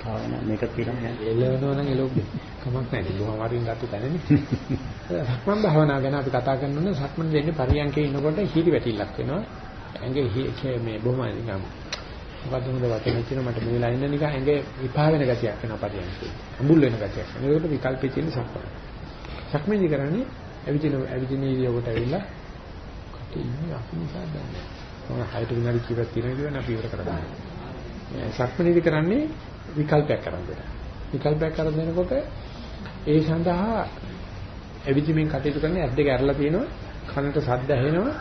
C: භාවනා මේක තියෙනවා
A: එළවනවා නම් එළවුනේ. කමක් නැහැ. බොහොම වරින් ගත්ත තැනනේ. සක්මන් භාවනාව ගැන අපි කතා කරනොත් සක්මන් දෙන්නේ පරියන්කේ ඉන්නකොට හිරි වැටිල්ලක් වෙනවා. ඇඟේ මේ බොහොම නිකම් මොකද්ද හොඳ වචන කියන මට මේ ඉන්න නිකන් ඇඟේ විපා වෙන ගතියක් වෙනවා පරියන්කේ. අඹුල් වෙන ගතියක්. මේකට විකල්පෙ තියෙන සක්මන්. සක්මන්දි කරන්නේ ඇවිදින ඇවිදින ඉරියව්වට ඇවිල්ලා කට ඉන්නේ අපි නිසා දන්නේ. මම හයට විනාඩි කීපයක් තියෙනවා කියන අපි ඉවර කරගන්නවා. සක්මනේදි කරන්නේ විකල්පයක් කරන් දෙනවා. විකල්පයක් කරන් දෙනකොට ඒ සඳහා එවිදිමින් කටයුතු කරන ඇස් දෙක ඇරලා තියෙනවා කනට ශබ්ද ඇහෙනවා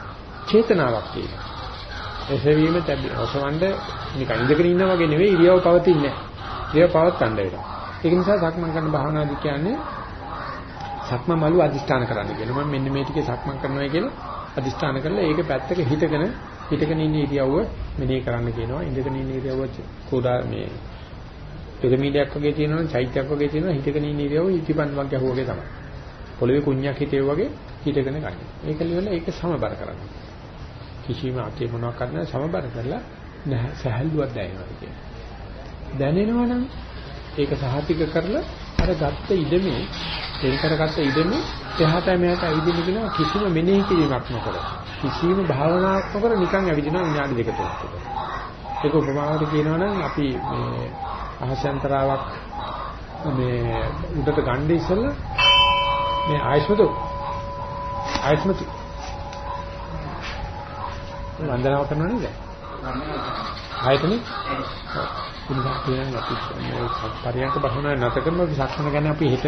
A: චේතනාවක් තියෙනවා. එසවීම ඔසවන්න නිකන් ඉඳගෙන ඉන්නා වගේ නෙවෙයි ඉරියව් පවතින්නේ නැහැ. ඉරියව් පවත්තන්න වෙනවා. ඒක නිසා සක්මන් කරන භාවනාදී කියන්නේ සක්මන් මළු අදිස්ථාන කරන්න කියනවා. මම මෙන්න මේ ටිකේ සක්මන් කරනවා කියලා අදිස්ථාන කරලා ඒක පැත්තක හිතගෙන හිතගෙන ඉන්න ඉරියව්ව මෙනෙහි කරන්න කියනවා. ඉඳගෙන ඉන්න ඉරියව්ව කෝඩා මේ පිරමීඩයක් වගේ තියෙනවනම් චෛත්‍යයක් වගේ තියෙනවා හිතගෙන ඉන්න ඉරියව්ව ඉටිපන්වක් ගැහුවාගේ තමයි. පොළවේ කුණ්‍යක් හිටේ වගේ හිතගෙන ගන්න. ඒක ලියවල ඒක සමබර කරන්න. කිසිම අතේ මොනවක් කරන්න සමබර කරලා සහැල්ලුවක් දැනෙනවා කියන්නේ. දැනෙනවා නම් ඒක සහතික කරලා අර ගත්ත ඉඩමේ තෙල් කරගත්ත ඉඩමේ එහාට මෙහාට ඇවිදින්න කියන කිසිම මෙනෙහි කිරීමක් නොකර කිසිම භාවනාවක් නොකර නිකන් ඇවිදිනවා විනාඩි දෙක තුනක් විතර. ඒක උපමාවට කියනවා නම් අපි මේ අහසෙන්තරාවක් මේ උඩට ගන්නේ ඉස්සෙල්ලා මේ ආයස්මතු ආයස්මතු වන්දනාව කරනවා නේද? ආයතනෙ? ඉන්නවා කියන්නේ අපි පරියන්ක බහුණ නැත කරන සක්මන ගැන අපි හිත